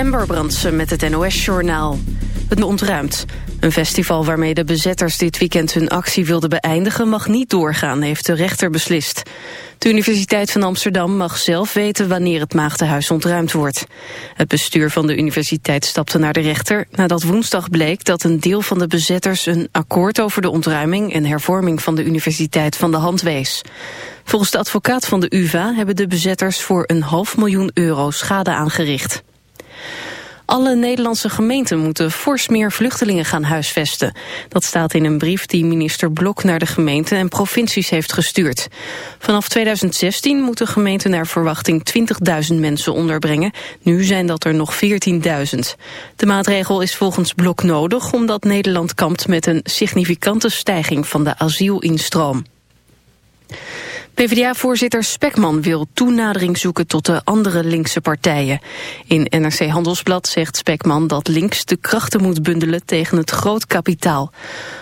Amber Brandsen met het NOS-journaal. Het ontruimd. Een festival waarmee de bezetters dit weekend hun actie wilden beëindigen... mag niet doorgaan, heeft de rechter beslist. De Universiteit van Amsterdam mag zelf weten wanneer het Maagdenhuis ontruimd wordt. Het bestuur van de universiteit stapte naar de rechter... nadat woensdag bleek dat een deel van de bezetters... een akkoord over de ontruiming en hervorming van de universiteit van de hand wees. Volgens de advocaat van de UvA hebben de bezetters voor een half miljoen euro schade aangericht. Alle Nederlandse gemeenten moeten fors meer vluchtelingen gaan huisvesten. Dat staat in een brief die minister Blok naar de gemeenten en provincies heeft gestuurd. Vanaf 2016 moeten gemeenten naar verwachting 20.000 mensen onderbrengen. Nu zijn dat er nog 14.000. De maatregel is volgens Blok nodig omdat Nederland kampt met een significante stijging van de asielinstroom. PvdA-voorzitter Spekman wil toenadering zoeken tot de andere linkse partijen. In NRC Handelsblad zegt Spekman dat links de krachten moet bundelen tegen het groot kapitaal.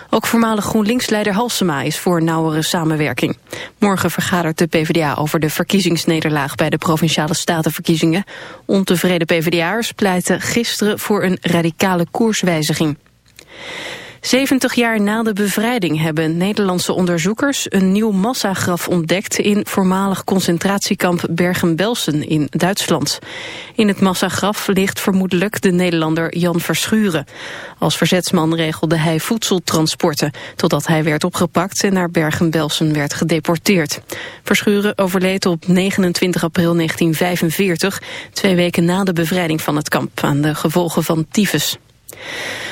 Ook voormalig GroenLinks-leider Halsema is voor nauwere samenwerking. Morgen vergadert de PvdA over de verkiezingsnederlaag bij de Provinciale Statenverkiezingen. Ontevreden PvdA'ers pleiten gisteren voor een radicale koerswijziging. 70 jaar na de bevrijding hebben Nederlandse onderzoekers een nieuw massagraf ontdekt in voormalig concentratiekamp Bergen-Belsen in Duitsland. In het massagraf ligt vermoedelijk de Nederlander Jan Verschuren. Als verzetsman regelde hij voedseltransporten totdat hij werd opgepakt en naar Bergen-Belsen werd gedeporteerd. Verschuren overleed op 29 april 1945, twee weken na de bevrijding van het kamp aan de gevolgen van tyfus.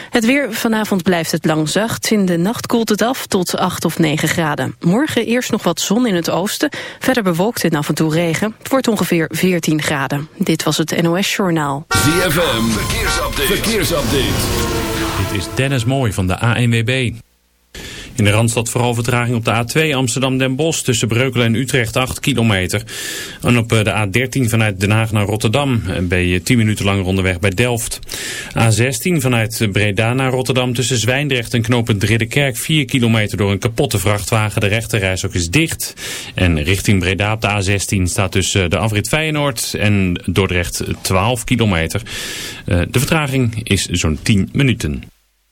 Het weer vanavond blijft het lang zacht. In de nacht koelt het af tot 8 of 9 graden. Morgen eerst nog wat zon in het oosten. Verder bewolkt en af en toe regen. Het wordt ongeveer 14 graden. Dit was het NOS Journaal. ZFM, verkeersupdate. verkeersupdate. Dit is Dennis Mooij van de ANWB. In de Randstad vooral vertraging op de A2 Amsterdam-Den Bosch tussen Breukelen en Utrecht 8 kilometer. En op eh, de A13 vanuit Den Haag naar Rotterdam eh, ben je 10 minuten langer onderweg bij Delft. A16 vanuit Breda naar Rotterdam tussen Zwijndrecht en knooppunt Ridderkerk 4 kilometer door een kapotte vrachtwagen. De rechterreis ook is dicht. En richting Breda op de A16 staat tussen de afrit Feyenoord en Dordrecht 12 kilometer. Eh, de vertraging is zo'n 10 minuten.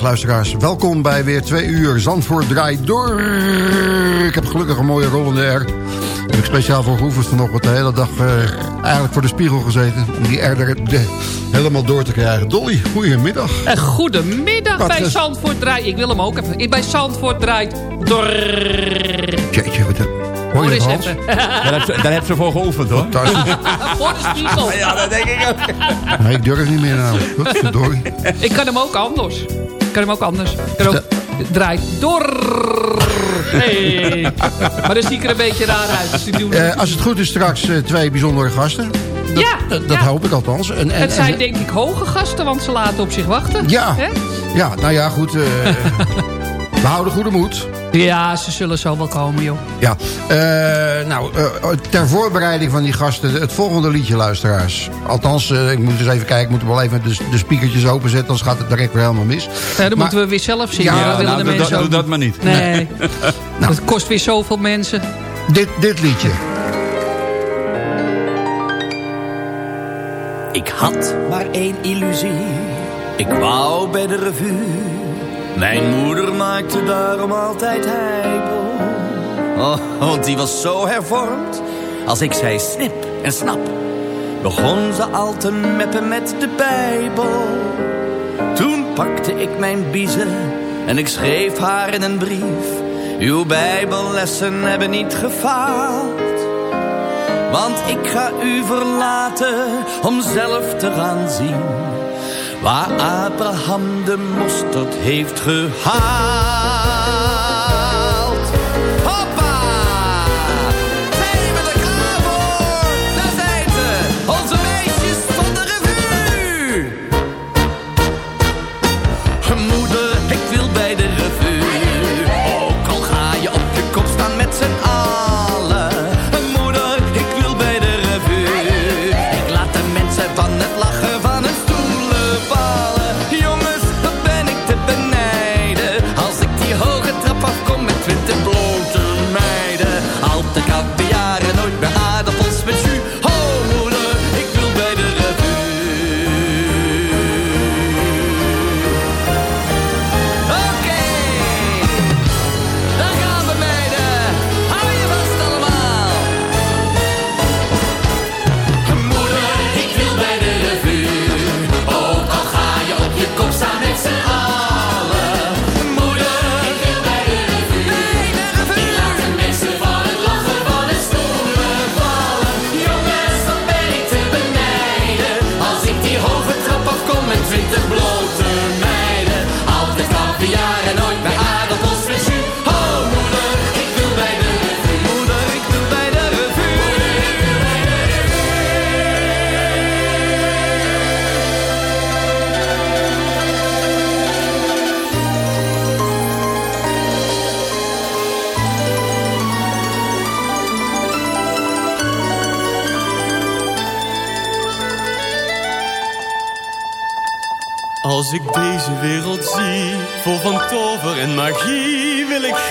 goedemiddag luisteraars. Welkom bij weer twee uur Zandvoort draait door. Ik heb gelukkig een mooie rollende R. Heb ik speciaal voor geoefend vanochtend de hele dag eh, eigenlijk voor de spiegel gezeten. Om die R er helemaal door te krijgen. Dolly, goedemiddag. En goedemiddag bij. Zandvoort draait. Ik wil hem ook even. Bij Zandvoort draait door. Jeetje, wat een... Hoor je het, Daar heb, ze, voor geoefend, hoor. Voor de spiegel. Ja, dat denk ik ook. Nee, ik durf niet meer nou. Ik kan hem ook anders. Ik kan hem ook anders. Kan ook... Draait door. Hey. Maar dan zie ik er een beetje raar uit. Dus doen... uh, als het goed is straks uh, twee bijzondere gasten. Dat, ja. Dat, dat ja. hoop ik althans. En, en, het zijn denk ik hoge gasten, want ze laten op zich wachten. Ja. He? Ja, nou ja, goed. Uh, we houden goede moed. Ja, ze zullen zo wel komen, joh. Ja, uh, nou, uh, ter voorbereiding van die gasten... het volgende liedje, luisteraars. Althans, uh, ik moet eens even kijken... ik moet wel even de, de speakertjes openzetten... anders gaat het direct weer helemaal mis. Ja, dan maar, moeten we weer zelf zingen. Ja, ja willen nou, de doe, mensen dat, ook doe dat maar niet. Nee, nee. nou. dat kost weer zoveel mensen. Dit, dit liedje. Ik had maar één illusie. Ik wou bij de revue mijn moeder maakte daarom altijd heibel. Oh, want die was zo hervormd. Als ik zei snip en snap, begon ze al te meppen met de Bijbel. Toen pakte ik mijn biezen en ik schreef haar in een brief. Uw Bijbellessen hebben niet gefaald. Want ik ga u verlaten om zelf te gaan zien waar Abraham de mosterd heeft gehaald.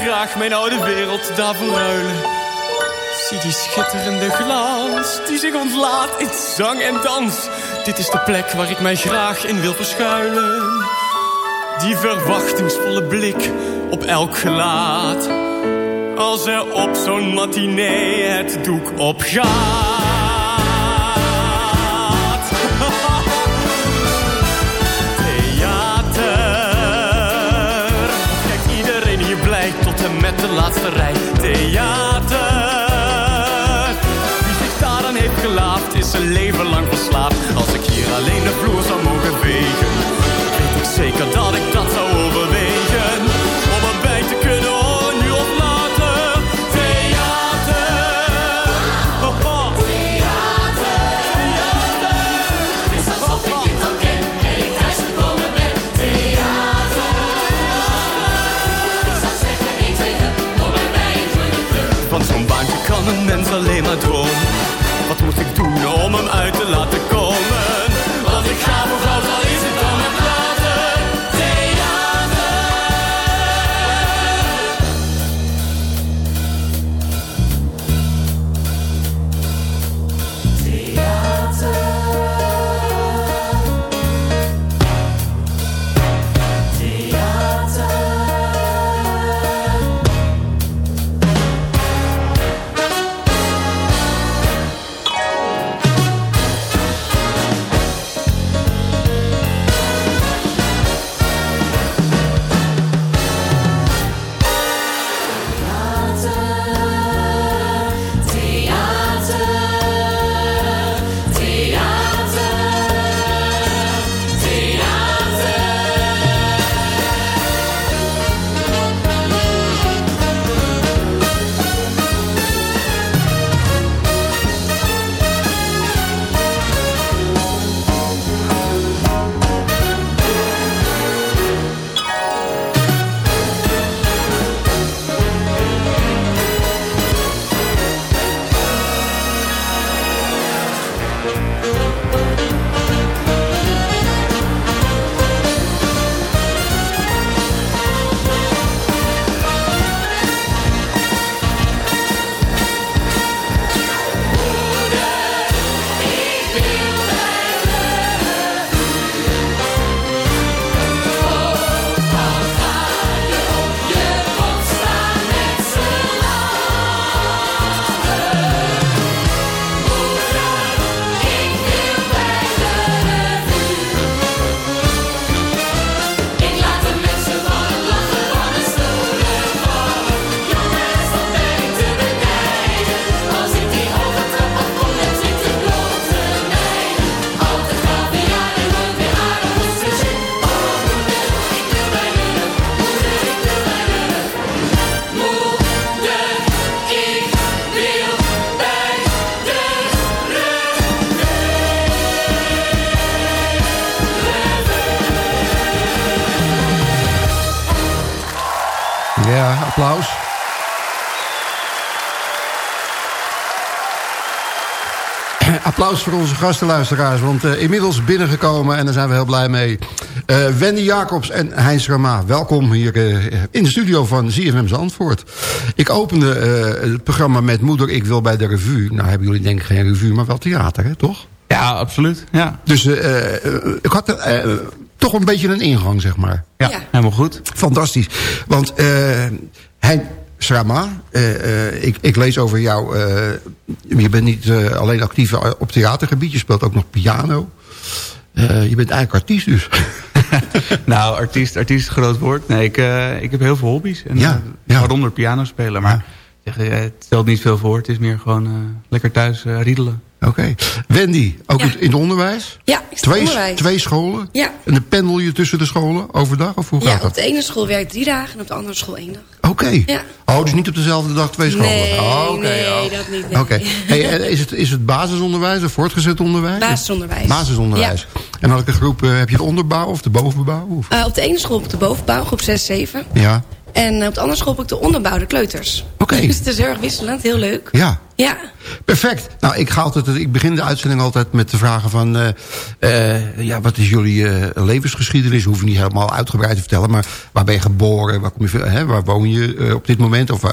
Graag mijn oude wereld daarvoor ruilen. Zie die schitterende glans, die zich ontlaat in zang en dans. Dit is de plek waar ik mij graag in wil verschuilen. Die verwachtingsvolle blik op elk gelaat. Als er op zo'n matinee het doek opgaat. Leven lang verslaafd. Als ik hier alleen de vloer zou mogen vegen, weet ik zeker dat ik dat zou overwegen. Om erbij te kunnen nu of later. Theater. Oh, oh. Theater. Theater. Het is alsof ik dit al ken en ik thuis gekomen ben. Theater. Van zo'n baantje kan een mens alleen maar dromen. Wat moet ik doen om hem uit te laten komen? Applaus voor onze gastenluisteraars, want uh, inmiddels binnengekomen en daar zijn we heel blij mee. Uh, Wendy Jacobs en Heinz Rama, welkom hier uh, in de studio van ZFM Zandvoort. Ik opende het programma met Moeder, ik wil bij de revue. Nou hebben jullie denk ik geen revue, maar wel theater, hè, toch? Ja, absoluut. Ja. Dus ik had toch een beetje een ingang, zeg maar. Ja, ja. helemaal goed. Fantastisch. Want hij Srama, uh, uh, ik, ik, lees over jou... Uh, je bent niet alleen actief op theatergebied, je speelt ook nog piano. je bent eigenlijk artiest dus. nou, artiest, artiest is groot woord. Nee, ik, ik heb heel veel hobby's. En, ja, ja. Waaronder piano spelen. Maar zeg, het stelt niet veel voor. Het is meer gewoon lekker thuis riedelen. Oké. Wendy, ook in het onderwijs? Ja, ik twee, onderwijs. Twee scholen? Ja. En dan pendel je tussen de scholen overdag? Of hoe gaat ja, dat? op de ene school werk ik drie dagen en op de andere school één dag. Oké. Ja. Oh, dus niet op dezelfde dag twee scholen? Nee, oh, okay, nee oh. dat niet. Nee. Oké. Hey, is, het, is het basisonderwijs of voortgezet onderwijs? Basisonderwijs. Basisonderwijs. Ja. En welke groep uh, heb je de onderbouw of de bovenbouw? Of? Uh, op de ene school ik de bovenbouw, groep 6, 7. Ja. En op de andere school heb ik de onderbouw, de kleuters. Oké. Okay. Dus het is heel erg wisselend, heel leuk. Ja. Ja. Perfect. Nou, ik, ga altijd, ik begin de uitzending altijd met de vragen van... Uh, uh, ja, wat is jullie uh, levensgeschiedenis? Hoef je niet helemaal uitgebreid te vertellen. Maar waar ben je geboren? Waar, kom je, hè, waar woon je op dit moment? Of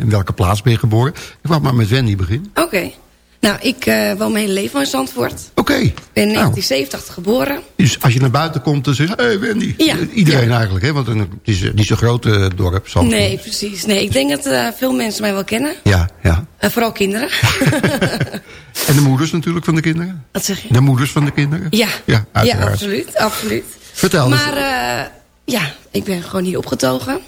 in welke plaats ben je geboren? Ik wou maar met Wendy beginnen. Oké. Okay. Nou, ik uh, woon mijn hele leven in Zandvoort. Oké. Okay. Ik ben in 1987 geboren. Dus als je naar buiten komt, dan zeg je... Hé, hey Wendy. Ja. Iedereen ja. eigenlijk, hè? Want het is niet zo'n groot uh, dorp, Zandvoort. Nee, precies. Nee, ik denk dat uh, veel mensen mij wel kennen. Ja, ja. vooral kinderen. en de moeders natuurlijk van de kinderen? Wat zeg je? De moeders van de kinderen? Ja. Ja, ja absoluut. absoluut. Vertel Maar ja, ik ben gewoon hier opgetogen.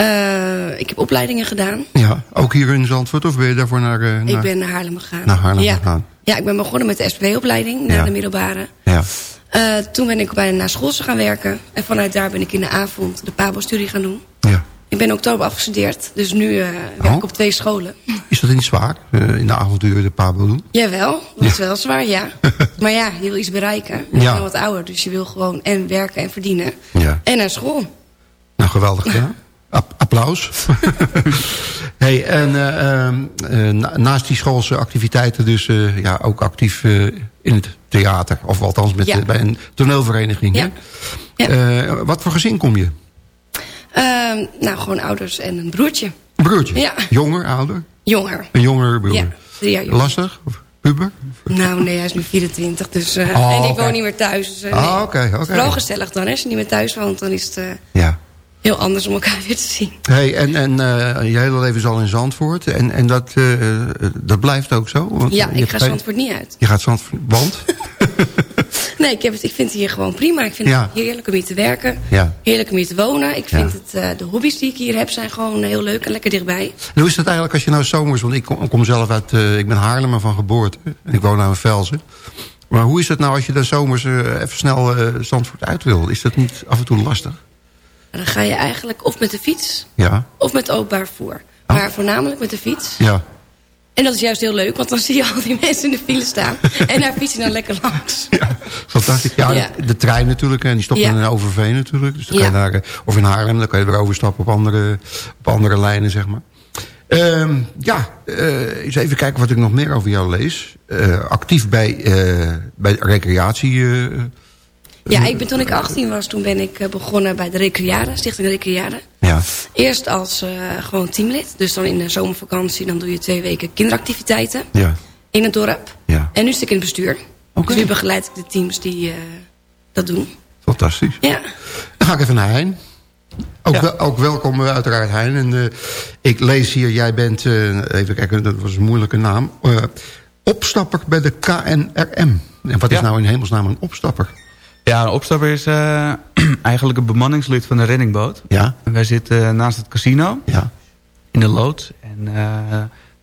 Uh, ik heb opleidingen gedaan. Ja, ook hier in Zandvoort of ben je daarvoor naar... Uh, ik ben naar Haarlem gegaan. Naar Haarlem ja. gegaan. Ja, ik ben begonnen met de SPW-opleiding naar ja. de middelbare. Ja. Uh, toen ben ik bij de naschoolse gaan werken. En vanuit daar ben ik in de avond de PABO-studie gaan doen. Ja. Ik ben in oktober afgestudeerd, dus nu werk oh. ik op twee scholen. Is dat niet zwaar, in de avonturen de PABO doen? Jawel, dat is wel zwaar, ja. maar ja, je wil iets bereiken. Je ja. bent wat ouder, dus je wil gewoon en werken en verdienen. Ja. En naar school. Nou, geweldig gedaan. App applaus. hey, en uh, uh, naast die schoolse activiteiten dus uh, ja, ook actief in het theater. Of althans met, ja. bij een toneelvereniging. Ja. ja. wat voor gezin kom je? Ehm, nou, gewoon ouders en een broertje. Een broertje? Ja. Jonger, ouder? Jonger. Een jonger broer? Ja, drie jaar jonger. Lastig? Of puber? Nou, nee, hij is nu 24. Dus, oh, en ik okay. woon niet meer thuis. Dus, oh, nee. oké, gezellig dan, hè. Als je niet meer thuis woont, dan is het ja. Heel anders om elkaar weer te zien. Hey, en en je hele leven is al in Zandvoort. En, en dat, dat blijft ook zo? Want ja, ik ga Zandvoort niet uit. Je gaat Zandvoort... Want? Nee, ik, heb het, ik vind het hier gewoon prima. Ik vind ja. het heerlijk om hier te werken. Ja. Heerlijk om hier te wonen. Ik vind Ja. het, uh, de hobby's die ik hier heb zijn gewoon heel leuk en lekker dichtbij. En hoe is dat eigenlijk als je nou zomers... Want ik kom, kom zelf uit... Ik ben Haarlemmer van geboorte. En ik woon nou in Velzen. Maar hoe is het nou als je dan zomers even snel Zandvoort uit wil? Is dat niet af en toe lastig? Dan ga je eigenlijk of met de fiets... Ja. of met openbaar vervoer. Oh. Maar voornamelijk met de fiets. Ja. En dat is juist heel leuk, want dan zie je al die mensen in de file staan. en daar fietsen dan lekker langs. Ja, fantastisch. Ja, Ja. De, de trein natuurlijk. En die stopt Ja. in Overveen natuurlijk. Dus dan Ja. kan je naar, of in Haarlem. Dan kan je weer overstappen op andere, op andere lijnen, zeg maar. Ehm, ja, eh, eens even kijken wat ik nog meer over jou lees. Eh, actief bij, eh, bij recreatie. Ja, ik ben, toen ik 18 was, toen ben ik eh, begonnen bij de Recreade, Stichting Recreade. ja. Eerst als eh, gewoon teamlid. Dus dan in de zomervakantie dan doe je twee weken kinderactiviteiten Ja. in het dorp. Ja. En nu zit ik in het bestuur. Oké. Dus nu begeleid ik de teams die eh, dat doen. Fantastisch. Ja. Dan ga ik even naar Hein. Ook, wel, ook welkom uiteraard Hein. En, eh, ik lees hier, jij bent, eh, even kijken, dat was een moeilijke naam. eh, opstapper bij de KNRM. En wat is Ja. nou in hemelsnaam een opstapper? Ja, een opstapper is eh, eigenlijk een bemanningslid van de reddingboot. Ja, En wij zitten eh, naast het casino ja, in de loods. En eh,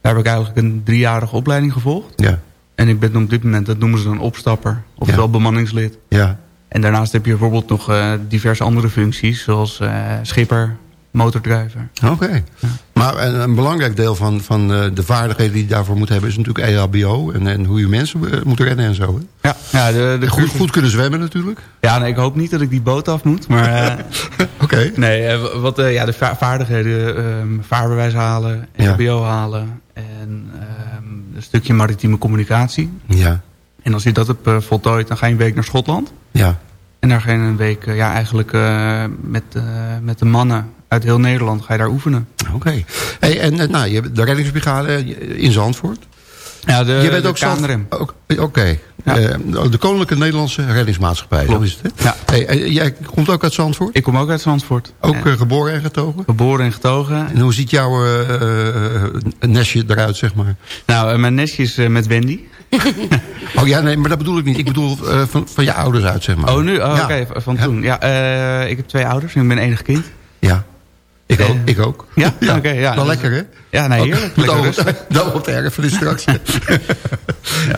daar heb ik eigenlijk een driejarige opleiding gevolgd. ja, En ik ben op dit moment, dat noemen ze dan opstapper. Oftewel Ja. bemanningslid. ja. En daarnaast heb je bijvoorbeeld nog diverse andere functies. Zoals schipper, motordrijver. Oké. Maar een, een, belangrijk deel van, van de vaardigheden die je daarvoor moet hebben... is natuurlijk EHBO en, en hoe je mensen moet rennen en zo. Ja, ja de, de goed, goed, kunnen zwemmen natuurlijk. Ja, nee, ik hoop niet dat ik die boot af moet. Maar Oké. Nee, wat, ja, de vaardigheden, um, vaarbewijs halen, EHBO halen... en um, een stukje maritieme communicatie. Ja. En als je dat hebt uh, voltooid, dan ga je een week naar Schotland. Ja. En daar ga je een week, ja, eigenlijk met, met de mannen uit heel Nederland ga je daar oefenen. Oké. Hey, en nou, je hebt de reddingsbrigade in Zandvoort. Ja, de, je bent de ook KNRM. Oké. Okay. Ja. de Koninklijke Nederlandse Reddingsmaatschappij, Klopt. zo is het. Hè? Ja. Hey, jij komt ook uit Zandvoort? Ik kom ook uit Zandvoort. Ook geboren en getogen? Geboren en getogen. En hoe ziet jouw nestje eruit, zeg maar? Nou, mijn nestje is met Wendy. oh ja, nee, maar dat bedoel ik niet. Ik bedoel uh, van, van je ouders uit, zeg maar. Oh, nu? Oh. Oké, okay, van toen. Ja, uh, ik heb twee ouders en ik ben enig kind. Ja. Ik ook. Ik ook. Ja? ja. Oké, okay, ja. Wel lekker, hè? Ja, nee, heerlijk. Ook, lekker dat op de erg van de straks. ja.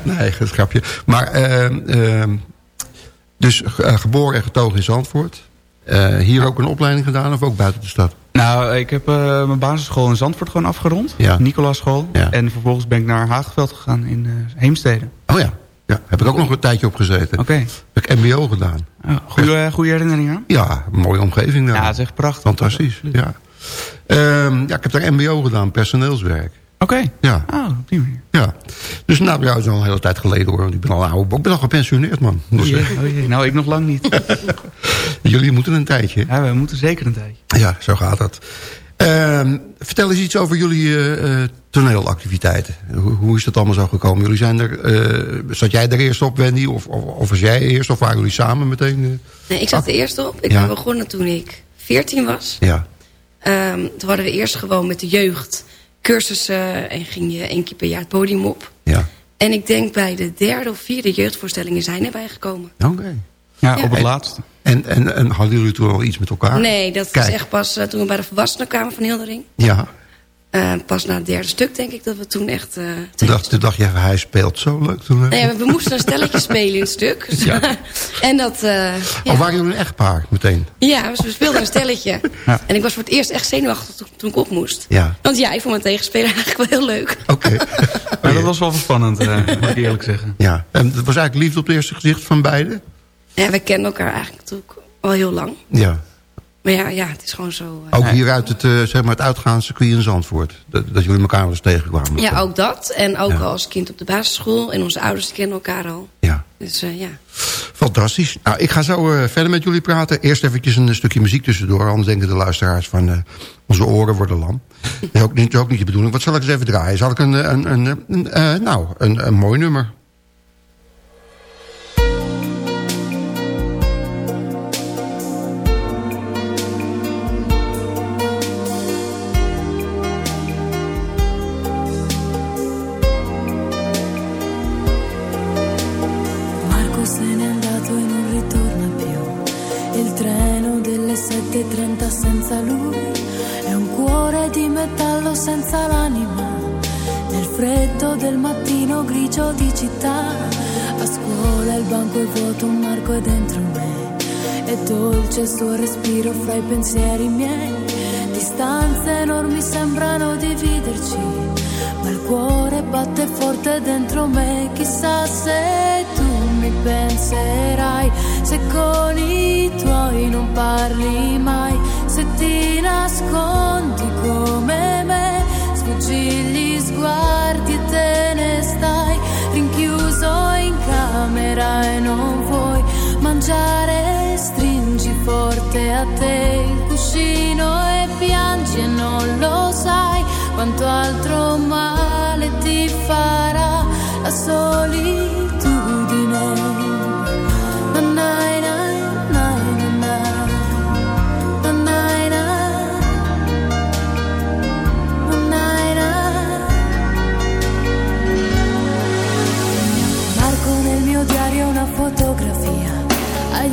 Nee, een grapje. Maar, uh, dus geboren en getogen in Zandvoort. hier ook een opleiding gedaan of ook buiten de stad? Nou, ik heb mijn basisschool in Zandvoort gewoon afgerond. Ja. Nicolaaschool. Ja. En vervolgens ben ik naar Haagveld gegaan in Heemstede. Oh ja. Ja, heb ik ook nog een tijdje op gezeten. Oké. Okay. Heb ik mbo gedaan. Oh, goede, goede herinneringen aan? Ja, mooie omgeving daar. Ja, het is echt prachtig. Fantastisch, ja. Um, ja, ik heb daar mbo gedaan, personeelswerk. Oké. Okay. Ja. Oh, op die manier. Ja. Dus nou, ja, dat is al een hele tijd geleden hoor. Want ik ben al oud. Ik ben al gepensioneerd, man. Dus, oh, jee, oh jee. Nou, ik nog lang niet. Jullie moeten een tijdje. Ja, we moeten zeker een tijdje. Ja, zo gaat dat. Uh, vertel eens iets over jullie uh, toneelactiviteiten. Hoe, hoe, is dat allemaal zo gekomen? Jullie zijn er, uh, zat jij er eerst op, Wendy? Of, of, of was jij eerst? Of waren jullie samen meteen? Nee, ik zat er eerst op. Ik Ja. ben begonnen toen ik 14 was. Ja. Um, toen hadden we eerst gewoon met de jeugd cursussen en ging je één keer per jaar het podium op. Ja. En ik denk bij de derde of vierde jeugdvoorstellingen zijn erbij gekomen. Oké. Ja, Ja. op het En- laatste. En, en, en hadden jullie toen al iets met elkaar? Nee, dat Kijk. was echt pas uh, toen we bij de volwassenen kwamen van Hildering. Ja. Uh, pas na het derde stuk denk ik dat we toen echt... Uh, Toen dacht, toen dacht je, hij speelt zo leuk. Toen, nee, we, moesten een stelletje spelen in het stuk. Ja. en dat... uh, ja. Of waren jullie een echtpaar meteen? Ja, we speelden een stelletje. Ja. En ik was voor het eerst echt zenuwachtig toen, toen ik op moest. Ja. Want ja, ik vond mijn tegenspeler eigenlijk wel heel leuk. Oké. Maar dat was wel spannend, uh, moet ik eerlijk zeggen. Ja. En het was eigenlijk liefde op het eerste gezicht van beiden? Ja, we kennen elkaar eigenlijk natuurlijk al heel lang. Ja. Maar ja, ja het is gewoon zo... uh, Ook hier uit het, uh, zeg maar het uitgaanscircuit in Zandvoort. Dat, dat jullie elkaar wel eens tegenkwamen. ja, ook dat. En ook Ja. als kind op de basisschool. En onze ouders kennen elkaar al. Ja. Dus uh, ja. Fantastisch. Nou, ik ga zo uh, verder met jullie praten. Eerst eventjes een stukje muziek tussendoor. Anders denken de luisteraars van onze oren worden lam. Dat is ook niet, ook niet de bedoeling. Wat zal ik eens even draaien? Zal ik een, een, een, een nou, een, een mooi nummer. Rinchiuso in camera e non vuoi mangiare, stringi forte a te il cuscino e piangi e non lo sai quanto altro male ti farà la solitudine.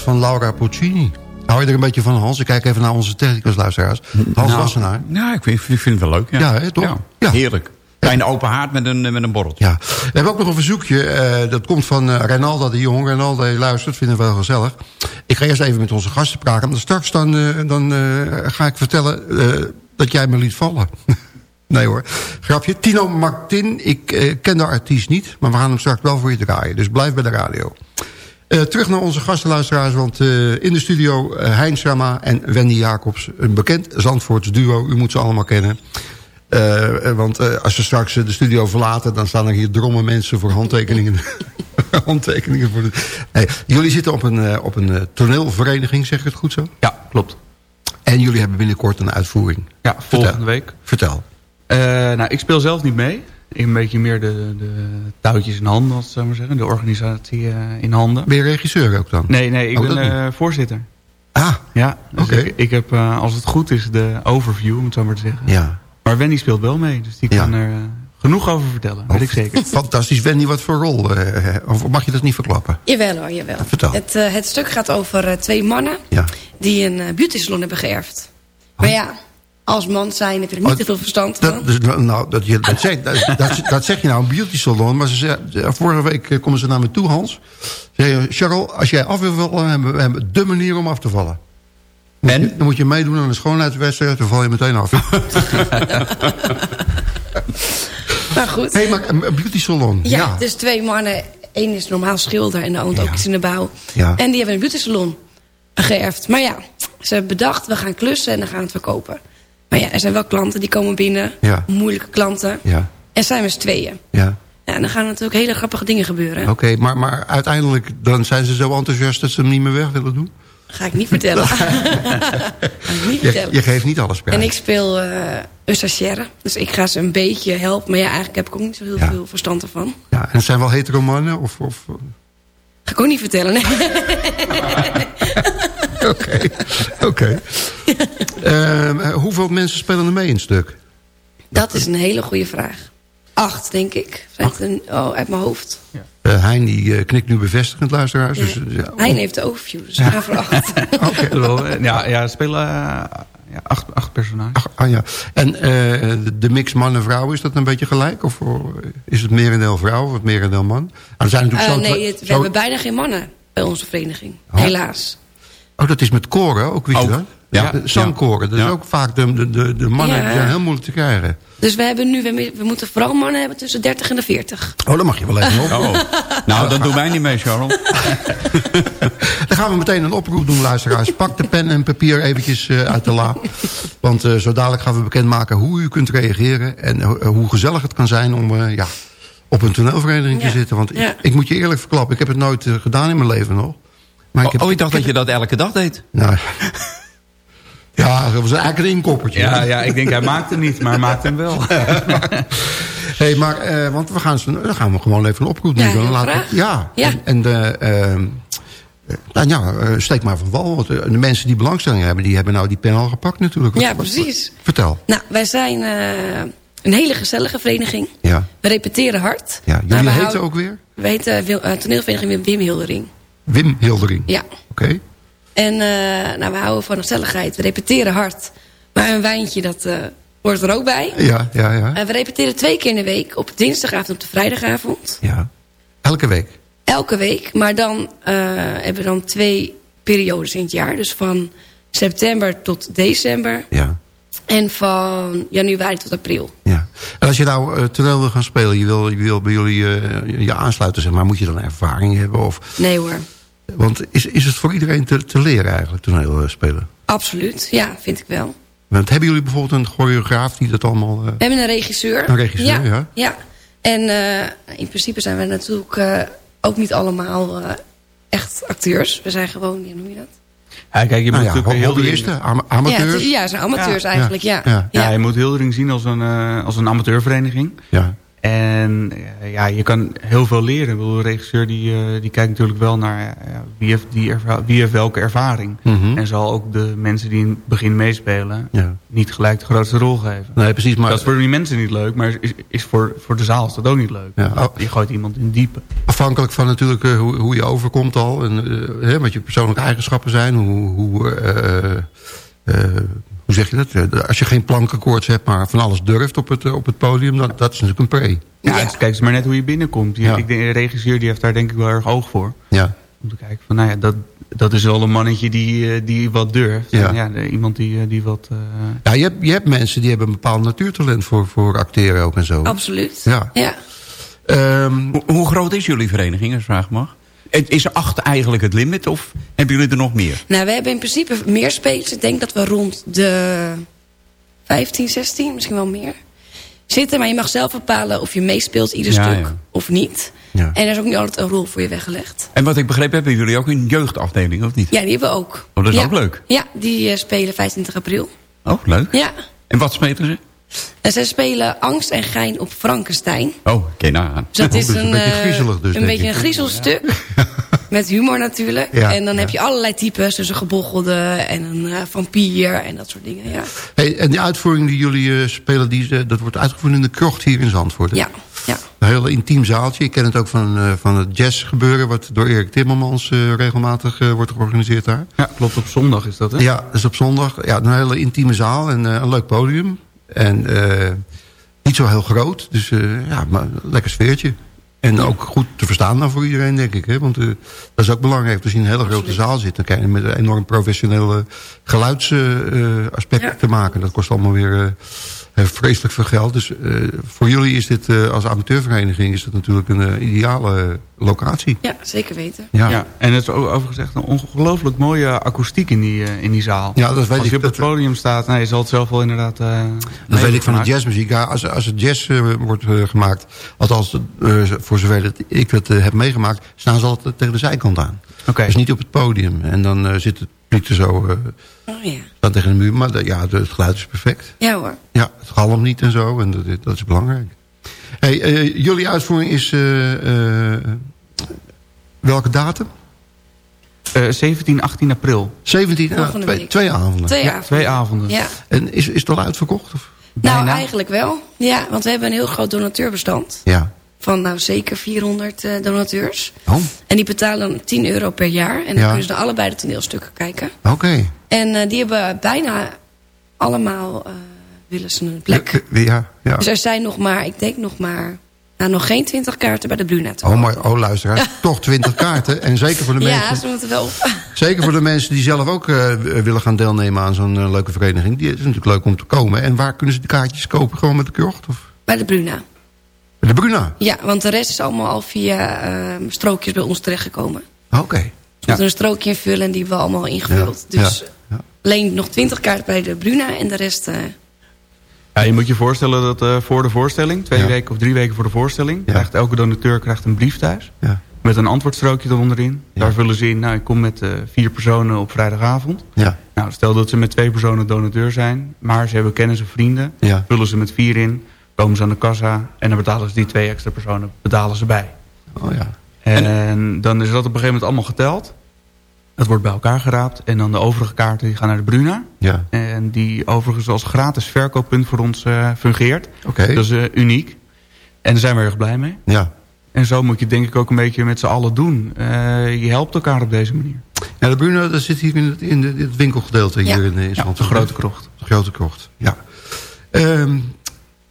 van Laura Puccini. Hou je er een beetje van, Hans? Ik kijk even naar onze technicus-luisteraars. Hans Nou, Wassenaar. Ja, ik vind, ik vind het wel leuk. Ja, Ja, toch? Ja. Heerlijk. Kleine open haard met een, met een borreltje. Ja. We hebben ook nog een verzoekje. eh, dat komt van uh, Renalda de Jong. Renalda, luistert, vinden we wel gezellig. Ik ga eerst even met onze gasten praten. Maar straks dan, eh, dan eh, ga ik vertellen eh, dat jij me liet vallen. nee hoor. Grapje. Tino Martin. Ik eh, ken de artiest niet. Maar we gaan hem straks wel voor je draaien. Dus blijf bij de radio. Eh, terug naar onze gastenluisteraars, want eh, in de studio uh, Hein Sama en Wendy Jacobs. Een bekend Zandvoorts duo, u moet ze allemaal kennen. Want als we straks de studio verlaten... dan staan er hier drommen mensen voor handtekeningen. handtekeningen voor de... Nee, jullie zitten op een, op een toneelvereniging, zeg ik het goed zo? Ja, klopt. En jullie hebben binnenkort een uitvoering. Ja, volgende Vertel. week. Vertel. nou, ik speel zelf niet mee. Ik een beetje meer de, de touwtjes in handen, als ik maar zeggen. De organisatie in handen. Ben je regisseur ook dan? Nee, nee ik Oh, ben voorzitter. Ah, Ja, dus Oké. ik, ik heb, eh, als het goed is, de overview, om het zo maar te zeggen. ja. Maar Wendy speelt wel mee, dus die Ja. kan er eh, genoeg over vertellen. Weet ik zeker. Fantastisch. Wendy, wat voor rol? eh, of mag je dat niet verklappen? Jawel hoor, jawel. Vertel. Het, eh, het stuk gaat over eh, twee mannen Ja. die een uh, beauty salon hebben geërfd. Maar ja, als man zijn heb je er niet Oh, te veel verstand van. Dat, dus, nou, dat, je, dat, zeg, dat, dat, dat zeg je nou, een beauty salon. Maar ze, zei- vorige week eh, komen ze naar me toe, Hans. Ze Zei, Charles, als jij af wil vallen, hebben we hebben de manier om af te vallen. Moet je- dan moet je meedoen aan een schoonheidswedstrijd, dan val je meteen af. Maar goed. Hé, maar een beauty salon. Ja, Ja. dus twee mannen. Eén is normaal schilder en de ander ook iets in de bouw. Ja. En die hebben een beauty salon geërfd. Maar ja, ze hebben bedacht, we gaan klussen en dan gaan we het verkopen. Maar ja, er zijn wel klanten die komen binnen. Ja. Moeilijke klanten. Ja, En zijn we z'n tweeën. ja. Ja, en dan gaan natuurlijk hele grappige dingen gebeuren. Oké, maar, maar uiteindelijk dan zijn ze zo enthousiast dat ze hem niet meer weg willen doen? Ga ik niet vertellen. Ik niet Je, vertellen. je geeft niet alles prijs. En ik speel eh een stagiaire. Dus ik ga ze een beetje helpen. Maar ja, eigenlijk heb ik ook niet zo heel Ja. veel verstand ervan. Ja, en het zijn wel hetero mannen? Of, of, Ga ik ook niet vertellen, nee. Oké, oké. Ehm, hoeveel mensen spelen er mee in het stuk? Dat is een hele goede vraag. Acht, denk ik. Een- oh, uit mijn hoofd. Eh Hein die eh, knikt nu bevestigend, luisteraars. Dus, eh, ja. Hij heeft de overview, dus gaan voor acht. Eh, ja, ja, spelen ja, acht, acht personages. Ach, ah, ja. En eh, de, mix man-vrouw, is dat een beetje gelijk? Of eh, is het merendeel vrouw of het merendeel man? Er zijn natuurlijk Eh, zo nee, het- we zo- hebben bijna geen mannen bij onze vereniging. Oh. Helaas. Oh, dat is met koren ook, weet je dat? Ja, zangkoren. Dat is ook vaak de, de, de, de mannen Ja. die zijn heel moeilijk te krijgen. Dus we, hebben nu, we, we moeten vooral mannen hebben tussen 30 en de 40. Oh, dan mag je wel even op. Oh. Nou, dat doen wij niet mee, Charles. Dan gaan we meteen een oproep doen, luisteraars. Pak de pen en papier eventjes eh, uit de la. Want eh, zo dadelijk gaan we bekendmaken hoe u kunt reageren... en ho- hoe gezellig het kan zijn om eh, ja, op een toneelvereniging te zitten. Want Ja. ik, ik moet je eerlijk verklappen, ik heb het nooit eh, gedaan in mijn leven nog. Maar ik heb, oh, ik dacht dat je dat elke dag deed. Nou, ja, dat was eigenlijk een inkoppertje. Ja, ja, ik denk hij maakt hem niet, maar hij maakt hem wel. hey, maar, eh, want we gaan, dan gaan we gewoon even een oproep doen. Ja, Dan laten we- ja. Ja. En, en de, ehm, eh, nou ja, eh, steek maar van wal. Want eh, de mensen die belangstelling hebben, die hebben nou die pen al gepakt natuurlijk. Ja, precies. Vertel. Nou, wij zijn eh, een hele gezellige vereniging. Ja. We repeteren hard. Ja, jullie we heten houden- ook weer? We heten eh, toneelvereniging Wim, Wim Hildering. Wim Hildering. Ja. Oké. En eh, nou, we houden van gezelligheid. We repeteren hard. Maar een wijntje, dat eh, hoort er ook bij. Ja, ja, ja. En we repeteren twee keer in de week. Op dinsdagavond en op de vrijdagavond. ja. Elke week. Elke week. Maar dan eh, hebben we dan twee periodes in het jaar. Dus van september tot december. Ja. En van januari tot april. ja. En als je nou eh, toneel wil gaan spelen, je wil, je wil bij jullie eh, je aansluiten, zeg maar, moet je dan ervaring hebben? Of, Nee hoor. Want is, is het voor iedereen te, te leren eigenlijk, toneel eh, spelen? Absoluut. Ja, vind ik wel. Want hebben jullie bijvoorbeeld een choreograaf die dat allemaal... eh, We hebben een regisseur. Een regisseur, ja. ja. En eh, in principe zijn we natuurlijk eh, ook niet allemaal eh, echt acteurs. We zijn gewoon, hoe noem je dat? Ja, kijk, je Nou moet ja, natuurlijk heel hobbyisten, ama- amateurs. Ja, ja, ze zijn amateurs Ja. eigenlijk, ja. Ja. Ja, je moet Hildering zien als een, eh, als een amateurvereniging. Ja. En eh, ja, je kan heel veel leren. Ik bedoel, de regisseur die, eh, die kijkt natuurlijk wel naar eh, wie, heeft die wie heeft welke ervaring. Mhm. En zal ook de mensen die in het begin meespelen Ja. niet gelijk de grootste rol geven. Nee, precies. Maar dat is voor die mensen niet leuk, maar is, is voor, voor de zaal is dat ook niet leuk. Ja. Je gooit iemand in diepe. afhankelijk van natuurlijk hoe, hoe je overkomt al. En hè, wat je persoonlijke eigenschappen zijn. Hoe, hoe, hoe zeg je dat? Eh, Als je geen plankenkoorts hebt, maar van alles durft op het, eh, op het podium. Dan, dat is natuurlijk een pre. Ja, kijk, is maar net hoe je binnenkomt. Je, Ja. ik denk, de regisseur die heeft daar denk ik wel erg oog voor. Ja. Om te kijken van, nou ja, dat, dat is wel een mannetje die, eh, die wat durft. Ja. Iemand die, die wat... eh, Ja, je hebt, je hebt mensen die hebben een bepaald natuurtalent voor, voor acteren ook en zo. Absoluut. Ja. ja. Ehm, Hoe, hoe groot is jullie vereniging, als vraag mag? Is er acht eigenlijk het limit of hebben jullie er nog meer? Nou, we hebben in principe meer spelers. Ik denk dat we rond de 15, 16, misschien wel meer zitten. Maar je mag zelf bepalen of je meespeelt ieder Ja, stuk ja. of niet. Ja. En er is ook niet altijd een rol voor je weggelegd. En wat ik begreep, hebben jullie ook een jeugdafdeling, of niet? Ja, die hebben we ook. Oh, dat is ook leuk. Ja, die eh, spelen 25 april. Oh, leuk. Ja. En wat spelen ze? En zij spelen Angst en Gein op Frankenstein. Oh, oké, nou aan. Dus dat is een, beetje eh, griezelig dus, een beetje ik. een griezelstuk. Met humor natuurlijk. Ja, en dan ja. heb je allerlei types. Dus een gebochelde en een eh, vampier en dat soort dingen. Ja, hey, en die uitvoering die jullie eh, spelen, die, dat wordt uitgevoerd in de krocht hier in Zandvoort. hè? ja. ja. Een heel intiem zaaltje. Ik ken het ook van, eh, van het jazzgebeuren... wat door Erik Timmermans eh, regelmatig eh, wordt georganiseerd daar. ja, klopt, op zondag is dat, hè? Ja, dat is op zondag. Ja, een hele intieme zaal en eh, een leuk podium. En eh, niet zo heel groot. Dus eh, ja, maar lekker sfeertje. En ook goed te verstaan dan voor iedereen, denk ik. Hè? Want eh, dat is ook belangrijk. Als je in een hele grote zaal zit... dan krijg je met een enorm professionele geluidsaspect Ja. te maken. Dat kost allemaal weer eh, eh, vreselijk veel geld. Dus eh, voor jullie is dit eh, als amateurvereniging... is dat natuurlijk een eh, ideale locatie. ja, zeker weten. Ja. Ja, en het is ook overigens echt een ongelooflijk mooie akoestiek in die, eh, in die zaal. Ja, dat weet Als ik. je op het podium staat, nou, je zal het zelf wel inderdaad... eh, Dat weet ik van de jazzmuziek. Ja, als, als het jazz eh, wordt eh, gemaakt, althans uh, voor zover dat ik het eh, heb meegemaakt, staan ze altijd tegen de zijkant aan. Oké. Dus niet op het podium. En dan eh, zit het publiek er zo eh, Oh ja. tegen de muur. Maar de- ja, het, het geluid is perfect. Ja hoor. Ja, het galmt niet en zo. En dat, dat is belangrijk. Hey, eh, jullie uitvoering is eh, eh, welke datum? Eh, 17, 18 april. 17, ah, twee, week. twee avonden. Twee Ja, avonden. twee avonden. Ja. En is, is het al uitverkocht? Of? Nou, Bijna. eigenlijk wel. Ja, want we hebben een heel groot donateurbestand. Ja. Van nou zeker 400 eh, donateurs. Oh, En die betalen dan 10 euro per jaar. En dan Ja. kunnen ze naar allebei de toneelstukken kijken. oké. En eh, die hebben bijna allemaal eh, willen ze een plek. Ja, ja. Dus er zijn nog maar, ik denk nog maar, nou nog geen 20 kaarten bij de Blue Net. Oh, maar, oh luisteraars, toch 20 kaarten. En zeker voor de Ja, mensen... ze moeten wel op. Zeker voor de mensen die zelf ook uh, willen gaan deelnemen aan zo'n uh, leuke vereniging. Die is natuurlijk leuk om te komen. En waar kunnen ze de kaartjes kopen? Gewoon met de krocht? Of? Bij de Bruna. De Bruna? Ja, want de rest is allemaal al via uh, strookjes bij ons terechtgekomen. Oké. Okay. Dus ja. we een strookje invullen en die hebben we allemaal ingevuld. Ja. Dus ja. alleen nog 20 kaarten bij de Bruna en de rest... Ja, je moet je voorstellen dat uh, voor de voorstelling, twee weken of drie weken voor de voorstelling, krijgt elke donateur krijgt een brief thuis. Ja. Met een antwoordstrookje eronderin. Daar vullen ze in, nou ik kom met uh, vier personen op vrijdagavond. Ja. Nou, stel dat ze met twee personen donateur zijn, maar ze hebben kennis en vrienden. Ja. Vullen ze met vier in, komen ze aan de kassa en dan betalen ze die twee extra personen betalen ze bij. Oh ja. En, en dan is dat op een gegeven moment allemaal geteld. Het wordt bij elkaar geraapt. En dan de overige kaarten die gaan naar de Bruna. Ja. En die overigens als gratis verkooppunt voor ons uh, fungeert. Oké. Dat is uh, uniek. En daar zijn we erg blij mee. Ja. En zo moet je denk ik ook een beetje met z'n allen doen. Uh, je helpt elkaar op deze manier. Ja, de Bruna dat zit hier in het, in het winkelgedeelte ja. hier in, in ja, de grote krocht. De grote krocht, ja. Um,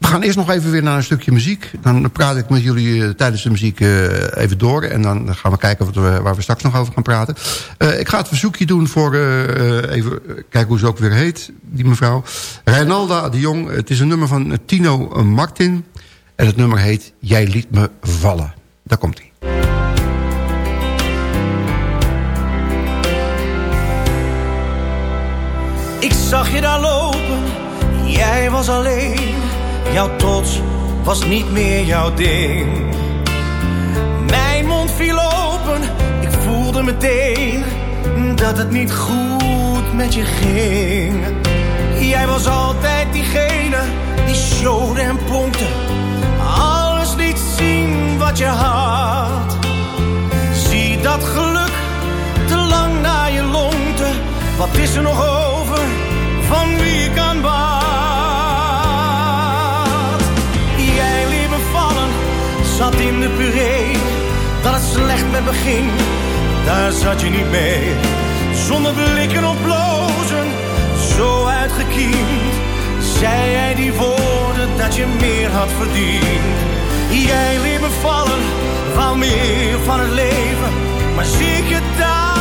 we gaan eerst nog even weer naar een stukje muziek. Dan praat ik met jullie uh, tijdens de muziek uh, even door. En dan gaan we kijken wat we, waar we straks nog over gaan praten. Uh, ik ga het verzoekje doen voor... even kijken hoe ze ook weer heet, die mevrouw. Reinalda de Jong. Het is een nummer van Tino Martin. En het nummer heet Jij liet me vallen. Daar komt hij. Ik zag je daar lopen. Jij was alleen Jouw trots was niet meer jouw ding. Mijn mond viel open, ik voelde meteen dat het niet goed met je ging. Jij was altijd diegene die showde en pompte. Alles liet zien wat je had. Zie dat geluk te lang naar je longte. Wat is er nog over van wie ik bouwen? Zat in de puree, dat het slecht met me daar zat je niet mee. Zonder blikken of blozen, zo uitgekiend, zei jij die woorden dat je meer had verdiend. Jij liet me vallen, wou meer van het leven, maar zie je daar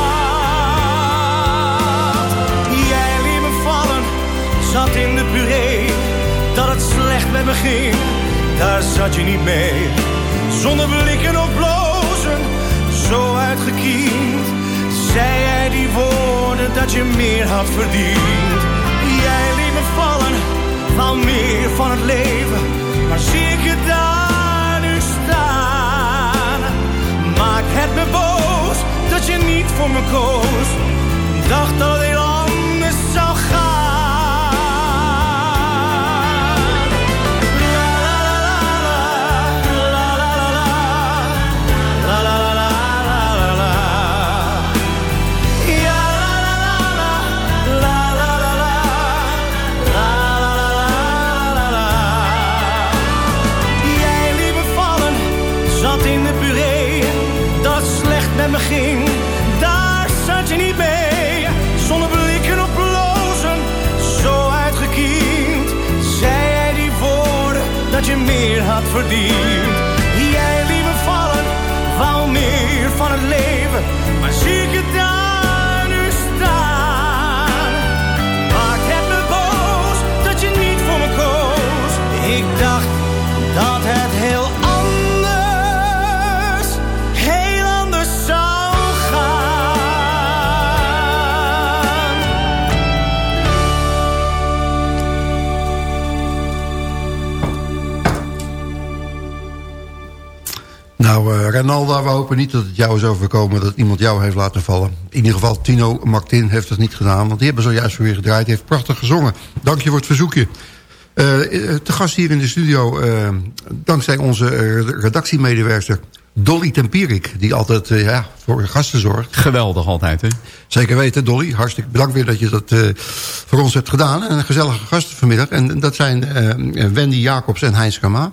Zat in de puree. Dat het slecht met me ging, daar zat je niet mee. Zonder blikken of blozen, zo uitgekiend. Zei jij die woorden dat je meer had verdiend. Jij liet me vallen, wou meer van het leven. Maar zie ik je daar nu staan, maakt het me boos dat je niet voor me koos. Dacht dat het had verdiend. Renalda, we hopen niet dat het jou is overkomen... dat iemand jou heeft laten vallen. In ieder geval, Tino Martin heeft het niet gedaan... want die hebben zojuist weer gedraaid. Heeft prachtig gezongen. Dank je voor het verzoekje. Uh, te gast hier in de studio, uh, dankzij onze redactiemedewerker Dolly Tempierik, die altijd ja, voor gasten zorgt. Geweldig altijd, hè? Zeker weten, Dolly. Hartstikke bedankt weer dat je dat voor ons hebt gedaan. En een gezellige gasten vanmiddag. En dat zijn Wendy Jacobs en Heinz Kama.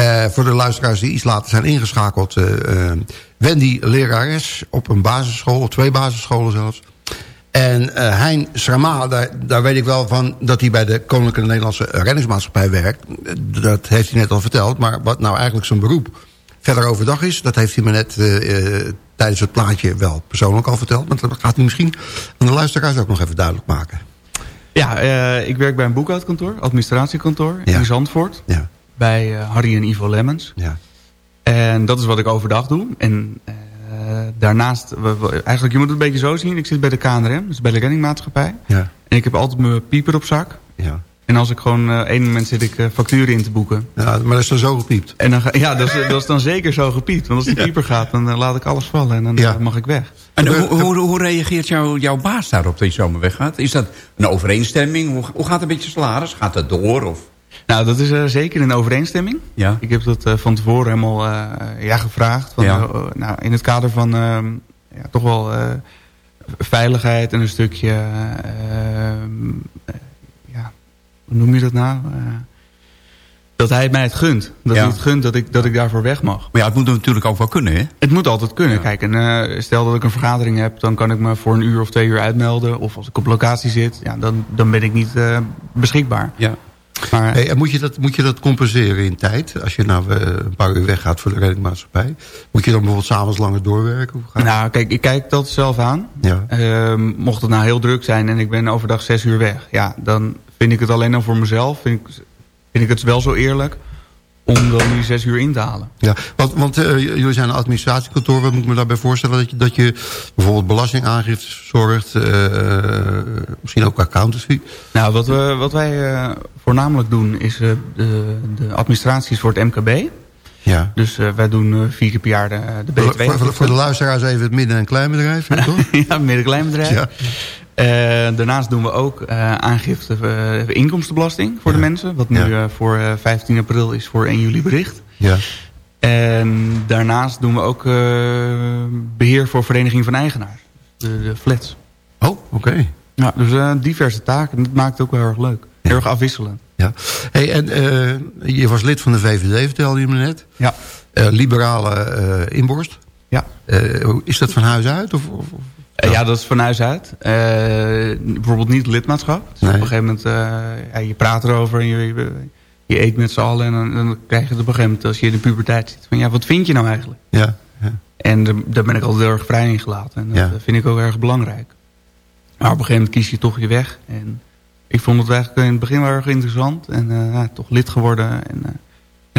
Uh, voor de luisteraars die iets later zijn ingeschakeld. Uh, uh, Wendy, lerares op een basisschool, twee basisscholen zelfs. En Hein daar, daar, weet ik wel van dat hij bij de Koninklijke Nederlandse Reddingsmaatschappij werkt. Dat heeft hij net al verteld. Maar wat nou eigenlijk zijn beroep verder overdag is... dat heeft hij me net tijdens het plaatje wel persoonlijk al verteld. Maar dat gaat hij misschien aan de luisteraars ook nog even duidelijk maken. Ja, ik werk bij een boekhoudkantoor, administratiekantoor in Zandvoort. Ja bij uh, Harry en Ivo Lemmens. Ja. En dat is wat ik overdag doe. En uh, daarnaast, eigenlijk je moet het een beetje zo zien. Ik zit bij de KNRM, dus bij de renningmaatschappij. Ja. En ik heb altijd mijn pieper op zak. Ja. En als ik gewoon, uh, één moment zit ik uh, facturen in te boeken. Ja, maar dat is dan zo gepiept. En dan ga, ja, dat is, dat is dan zeker zo gepiept. Want als die ja. pieper gaat, dan uh, laat ik alles vallen en dan ja. mag ik weg. En hoe, hoe, hoe reageert jou, jouw baas daarop dat je zomaar weggaat? Is dat een overeenstemming? Hoe, hoe gaat het met je salaris? Gaat dat door? Of? Nou, dat is uh, zeker een overeenstemming. Ja. Ik heb dat uh, van tevoren helemaal uh, ja, gevraagd. Van, ja. nou, in het kader van ehm, ja, toch wel veiligheid en een stukje... ja, hoe noem je dat nou? dat hij mij het gunt. Dat ja. hij het gunt dat ik, dat ik daarvoor weg mag. Maar ja, het moet natuurlijk ook wel kunnen, hè? Het moet altijd kunnen. Ja. Kijk, en, stel dat ik een vergadering heb... dan kan ik me voor een uur of twee uur uitmelden. Of als ik op locatie zit, ja, dan, dan ben ik niet beschikbaar. Ja. Maar... Hey, moet, je dat, moet je dat compenseren in tijd? Als je nou uh, een paar uur weggaat voor de reddingmaatschappij. Moet je dan bijvoorbeeld s'avonds langer doorwerken? Nou, kijk, ik kijk dat zelf aan. Ja. Uh, mocht het nou heel druk zijn en ik ben overdag zes uur weg. Ja, dan vind ik het alleen al voor mezelf. Vind ik, vind ik het wel zo eerlijk om dan nu zes uur in te halen. Ja, want, want uh, jullie zijn een administratiekantoor. Wat moet ik me daarbij voorstellen? Dat je, dat je bijvoorbeeld belastingaangifte zorgt. Uh, misschien ook accountancy. Nou, wat, we, wat wij uh, voornamelijk doen is de, de administraties voor het MKB. Ja. Dus wij doen vier keer per jaar de, de BTW. Voor, voor, voor de luisteraars even het midden- en kleinbedrijf, toch? ja, midden- en kleinbedrijf. Ja. Uh, daarnaast doen we ook uh, aangifte uh, inkomstenbelasting voor ja. de mensen. Wat nu ja. voor 15 april is voor 1 juli bericht. Ja. En daarnaast doen we ook beheer voor vereniging van eigenaars. De, de flats. Oh, oké. Okay. Ja, dus diverse taken. Dat maakt het ook wel erg leuk. Heel erg afwisselend. Ja. Hey, en je was lid van de VVD, vertelde je me net. Ja. liberale inborst. Ja. is dat van huis uit? Of, of? Ja. ja, dat is van huis uit. Uh, bijvoorbeeld niet lidmaatschap. Dus nee. Op een gegeven moment, uh, ja, je praat erover en je, je eet met z'n allen. En dan, dan, krijg je het op een gegeven moment, als je in de puberteit zit, van ja, wat vind je nou eigenlijk? Ja. ja. En de, daar ben ik altijd heel erg vrij in gelaten. En dat ja. vind ik ook erg belangrijk. Maar op een gegeven moment kies je toch je weg. En ik vond het eigenlijk in het begin wel erg interessant. En ja, toch lid geworden. En,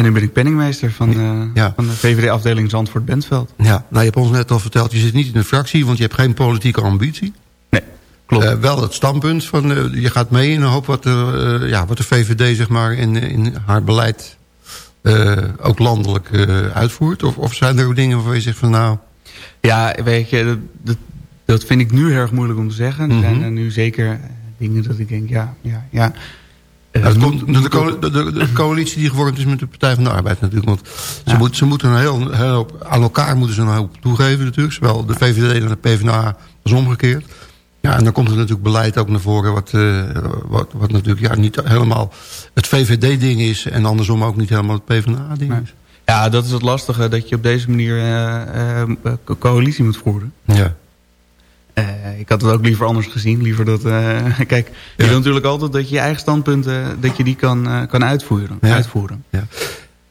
en nu ben ik penningmeester van, uh, ja. van de VVD-afdeling Zandvoort-Bentveld. Ja, nou je hebt ons net al verteld, je zit niet in een fractie, want je hebt geen politieke ambitie. Nee, klopt. Uh, wel het standpunt van, uh, je gaat mee in een hoop wat, uh, ja, wat de VVD zeg maar in, in haar beleid ook landelijk uitvoert. Of, of zijn er ook dingen waarvan je zegt van nou... Ja, weet je, dat, dat, dat vind ik nu heel erg moeilijk om te zeggen. Er mm -hmm. zijn er nu zeker dingen dat ik denk, ja, ja, ja... Uh, komt, de, de, de, de, coalitie die gevormd is met de Partij van de Arbeid natuurlijk. Want ze, ja. moet, ze moeten een heel, heel, aan elkaar moeten ze een hoop toegeven natuurlijk. Zowel de VVD en de PvdA als omgekeerd. Ja, en dan komt er natuurlijk beleid ook naar voren... wat, uh, wat, wat natuurlijk ja, niet helemaal het VVD-ding is... en andersom ook niet helemaal het PvdA-ding nee. is. Ja, dat is het lastige, dat je op deze manier uh, coalitie moet voeren. Ja. Uh, ik had het ook liever anders gezien. Liever dat, uh, kijk, je wil natuurlijk altijd dat je je eigen standpunten dat je die kan, uh, kan uitvoeren. Ja. uitvoeren. Ja.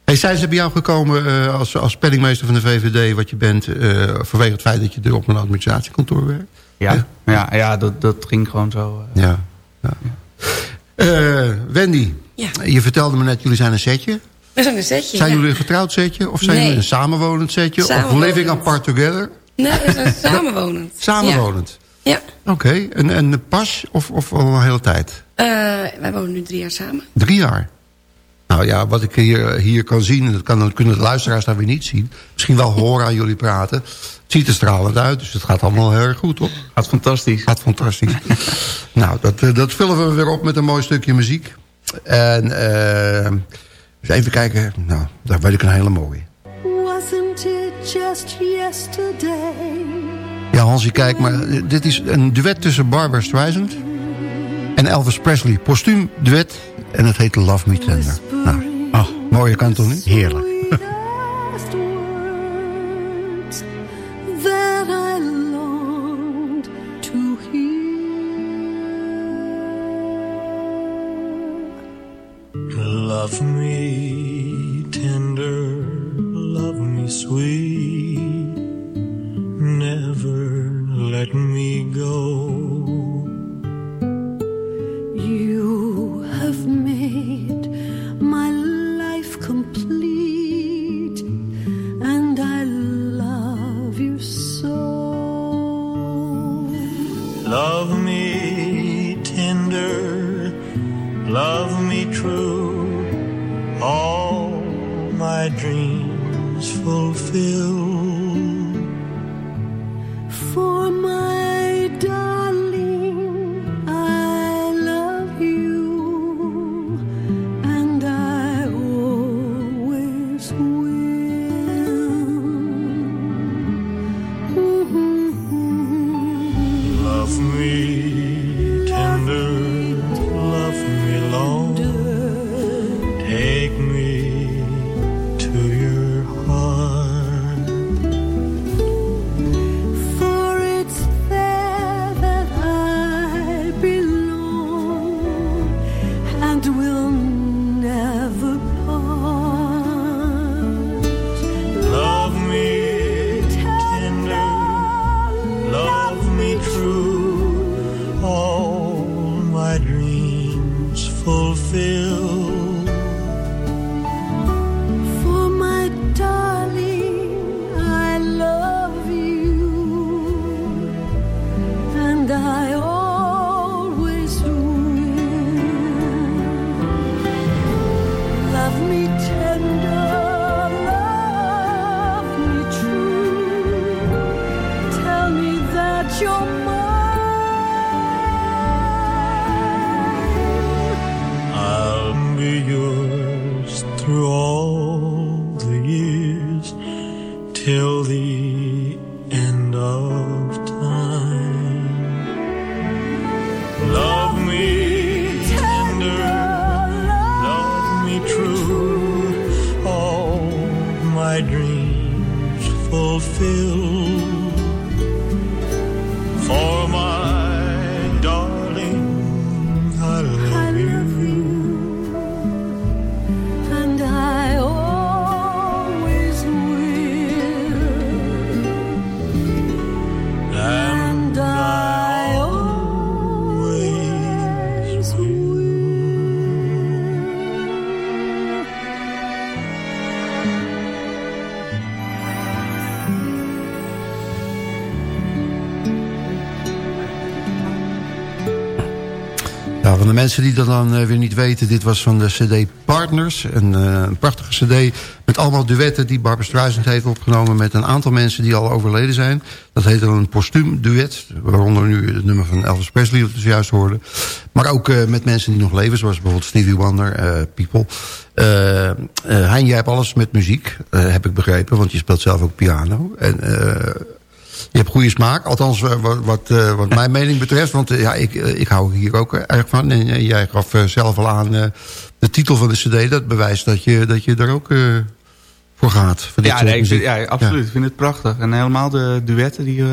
Hey, zijn ze bij jou gekomen als, als penningmeester van de VVD... wat je bent vanwege het feit dat je er op een administratiekantoor werkt? Ja, ja. ja, ja dat, dat ging gewoon zo. ja. ja. Wendy, ja. je vertelde me net, jullie zijn een setje. We zijn een setje, Zijn ja. jullie een getrouwd setje? Of zijn nee. jullie een samenwonend setje? Samenwonend. Of living apart together? Nee, we zijn samenwonend. Samenwonend? Ja. Oké, okay. en, en pas of, of al een hele tijd? Uh, wij wonen nu drie jaar samen. Drie jaar? Nou ja, wat ik hier, hier kan zien, en dat kan, kunnen de luisteraars daar weer niet zien. Misschien wel horen aan jullie praten. Het ziet er stralend uit, dus het gaat allemaal heel erg goed, toch? Gaat fantastisch. Gaat fantastisch. nou, dat, eh, dat vullen we weer op met een mooi stukje muziek. En uh, dus even kijken, nou, daar weet ik een hele mooie. Just yesterday? Ja, Hansie, kijk, maar dit is een duet tussen Barbara Streisand en Elvis Presley. Postuum duet en het heet Love Me Tender. Nou, oh, mooie kant toch niet? Heerlijk. Love me and will mensen die dat dan eh, weer niet weten... dit was van de cd Partners. Een, eh, prachtige cd met allemaal duetten die Barbara Streisand heeft opgenomen... met een aantal mensen die al overleden zijn. Dat heet dan een postuum duet. Waaronder nu het nummer van Elvis Presley, dat we zojuist hoorden. Maar ook eh, met mensen die nog leven, zoals bijvoorbeeld Stevie Wonder, People. Hein, jij hebt alles met muziek, heb ik begrepen. Want je speelt zelf ook piano. En... je hebt goede smaak, althans wat, wat, eh, wat mijn mening betreft. Want eh, ja, ik, eh, ik hou hier ook erg van. En jij gaf zelf al aan de titel van de cd. Dat bewijst dat je, dat je er ook voor gaat. Voor dit Ja, nee, ik vind, ja, absoluut. Ik vind het prachtig. En helemaal de duetten die...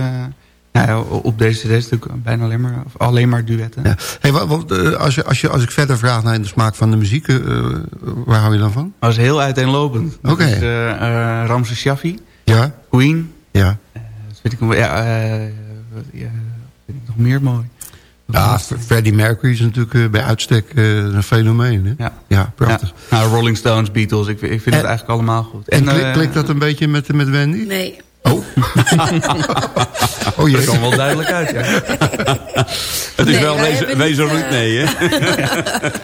ja, op deze cd is natuurlijk bijna alleen maar, of alleen maar duetten. Ja. Hey, als, je, als, je, als ik verder vraag naar de smaak van de muziek, waar hou je dan van? Dat is heel uiteenlopend. Oké. Dat is Ramses Shaffi, Ja? Queen. Ja. Dat vind ik, ja, eh, wat- ja, vind ik nog meer mooi. Ja, Freddie Mercury is natuurlijk eh, bij uitstek eh, een fenomeen. Hè? Ja. ja, prachtig. Ja. Nou, Rolling Stones, Beatles, ik, ik vind het eigenlijk allemaal goed. En, klik- eh, klikt dat een beetje met, met Wendy? Nee. Oh. Oh jee. Dat kwam wel duidelijk uit, ja. Het is Nee, wel wij wezen, hebben wezen niet, Ruud, eh, nee, hè?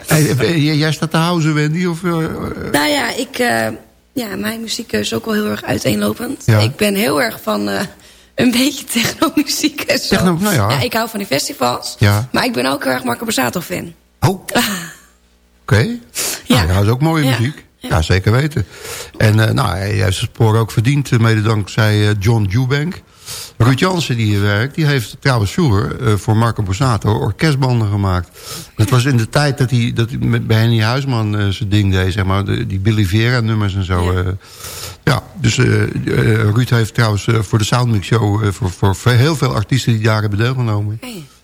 Hey, jij staat te houden, Wendy? Of, eh, Nou ja, ik, eh, ja, mijn muziekkeuze is ook wel heel erg uiteenlopend. Ja. Ik ben heel erg van eh, een beetje techno-muziek en zo. Techno, nou ja. Ik hou van die festivals. Ja. Maar ik ben ook heel erg Marco Borsato fan. Oh. Oké. Ja. Nou, dat is ook mooie Ja. muziek. Ja. zeker weten. En eh, nou, hij heeft zijn spoor ook verdiend, eh, mede dankzij eh, John Dewbank. Ruud Jansen die hier werkt, die heeft trouwens vroeger eh, voor Marco Borsato orkestbanden gemaakt. Dat was in de tijd dat hij, dat hij met, bij Henny Huisman eh, zijn ding deed, zeg maar. De, die Billy Vera nummers en zo. Ja, ja dus eh, eh, Ruud heeft trouwens eh, voor de Soundmix Show... eh, voor, voor, voor heel veel artiesten die daar hebben deelgenomen...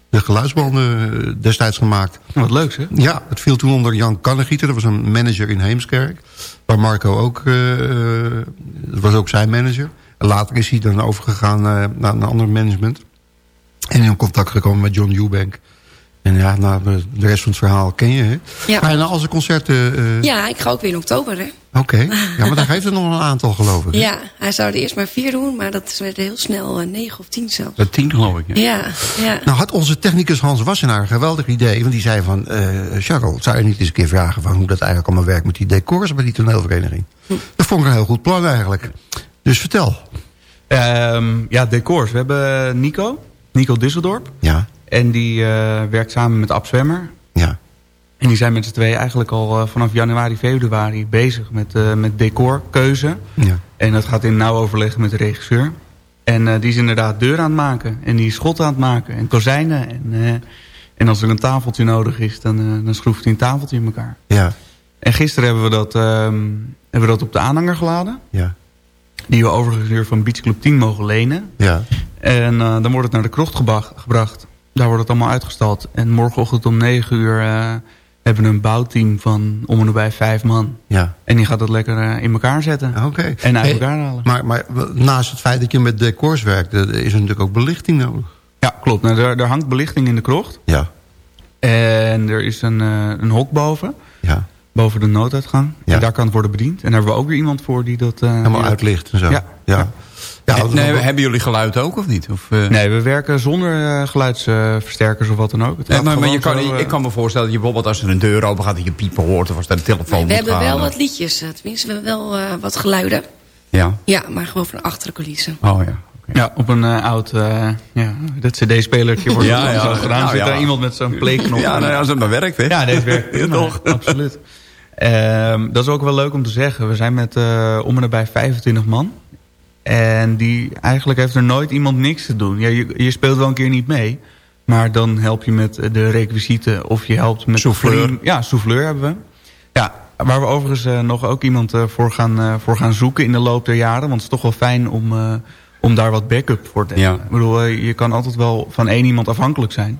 de geluidsbanden eh, destijds gemaakt. Wat leuk, hè? Ja, het viel toen onder Jan Kannegieter. Dat was een manager in Heemskerk. Waar Marco ook... eh, eh, dat was ook zijn manager. Later is hij dan overgegaan eh, naar een ander management. En in contact gekomen met John Eubank. En ja, nou, de rest van het verhaal ken je, hè? Ja. Nou, als er concerten... eh, Ja, ik ga ook weer in oktober, hè. Oké, ja, maar daar geeft er nog een aantal, geloof ik. hè? Ja, hij zou er eerst maar vier doen, maar dat werd heel snel eh, negen of tien zelfs. Dat tien, geloof ik. Ja. Ja, ja. Nou had onze technicus Hans Wassenaar een geweldig idee. Want die zei van, Charles, zou je niet eens een keer vragen... van hoe dat eigenlijk allemaal werkt met die decors bij die toneelvereniging? Dat vond ik een heel goed plan eigenlijk. Dus vertel. Ehm, ja, decors. We hebben Nico, Nico Disseldorp. Ja. En die eh, werkt samen met Ab Zwemmer. Ja. En die zijn met z'n tweeën eigenlijk al eh, vanaf januari, februari bezig met, eh, met decorkeuze. Ja. En dat gaat in nauw overleg met de regisseur. En die is inderdaad deur aan het maken. En die is schotten aan het maken. En kozijnen. En, en als er een tafeltje nodig is, dan, dan schroeft hij een tafeltje in elkaar. Ja. En gisteren hebben we dat, ehm, hebben we dat op de aanhanger geladen. Ja. Die we overigens weer van Beach Club 10 mogen lenen. Ja. En eh, dan wordt het naar de krocht gebracht. Daar wordt het allemaal uitgestald. En morgenochtend om 9 uur eh, hebben we een bouwteam van om en nabij vijf man. Ja. En die gaat dat lekker eh, in elkaar zetten. Oké. En uit Hey, elkaar halen. Maar, maar naast het feit dat je met decors werkt... is er natuurlijk ook belichting nodig. Ja, klopt. Nou, er, er hangt belichting in de krocht. Ja. En er is een, eh, een hok boven. Ja. Boven de nooduitgang. Ja. En daar kan het worden bediend. En daar hebben we ook weer iemand voor die dat... eh, Helemaal uitlicht en zo. Ja. Ja. Nee, hebben jullie geluid ook of niet? Of, eh? Nee, we werken zonder eh, geluidsversterkers of wat dan ook. Het Nee, maar, maar je kan, zo, ik kan me voorstellen dat je bijvoorbeeld als er een deur open gaat... dat je piepen hoort of als er een telefoon we moet hebben gaan. wel wat liedjes, tenminste we hebben wel eh, wat geluiden. Ja. Ja, maar gewoon van achter de coulissen. Oh ja. Ja, op een oud uh, ja, dat cd-spelertje wordt Ja, ja, zo gedaan. Nou, Zit ja. daar iemand met zo'n playknop. Ja, nou ja, als het maar werkt, hè. Ja, deze werkt toch? absoluut. Ehm, dat is ook wel leuk om te zeggen. We zijn met eh, om en nabij 25 man. En die, eigenlijk heeft er nooit iemand niks te doen. Ja, je, je speelt wel een keer niet mee. Maar dan help je met de requisieten of je helpt met... Souffleur. Ja, souffleur hebben we. Ja, waar we overigens eh, nog ook iemand eh, voor, gaan, voor gaan zoeken in de loop der jaren. Want het is toch wel fijn om, om daar wat backup voor te hebben. Ja. Ik bedoel, je kan altijd wel van één iemand afhankelijk zijn.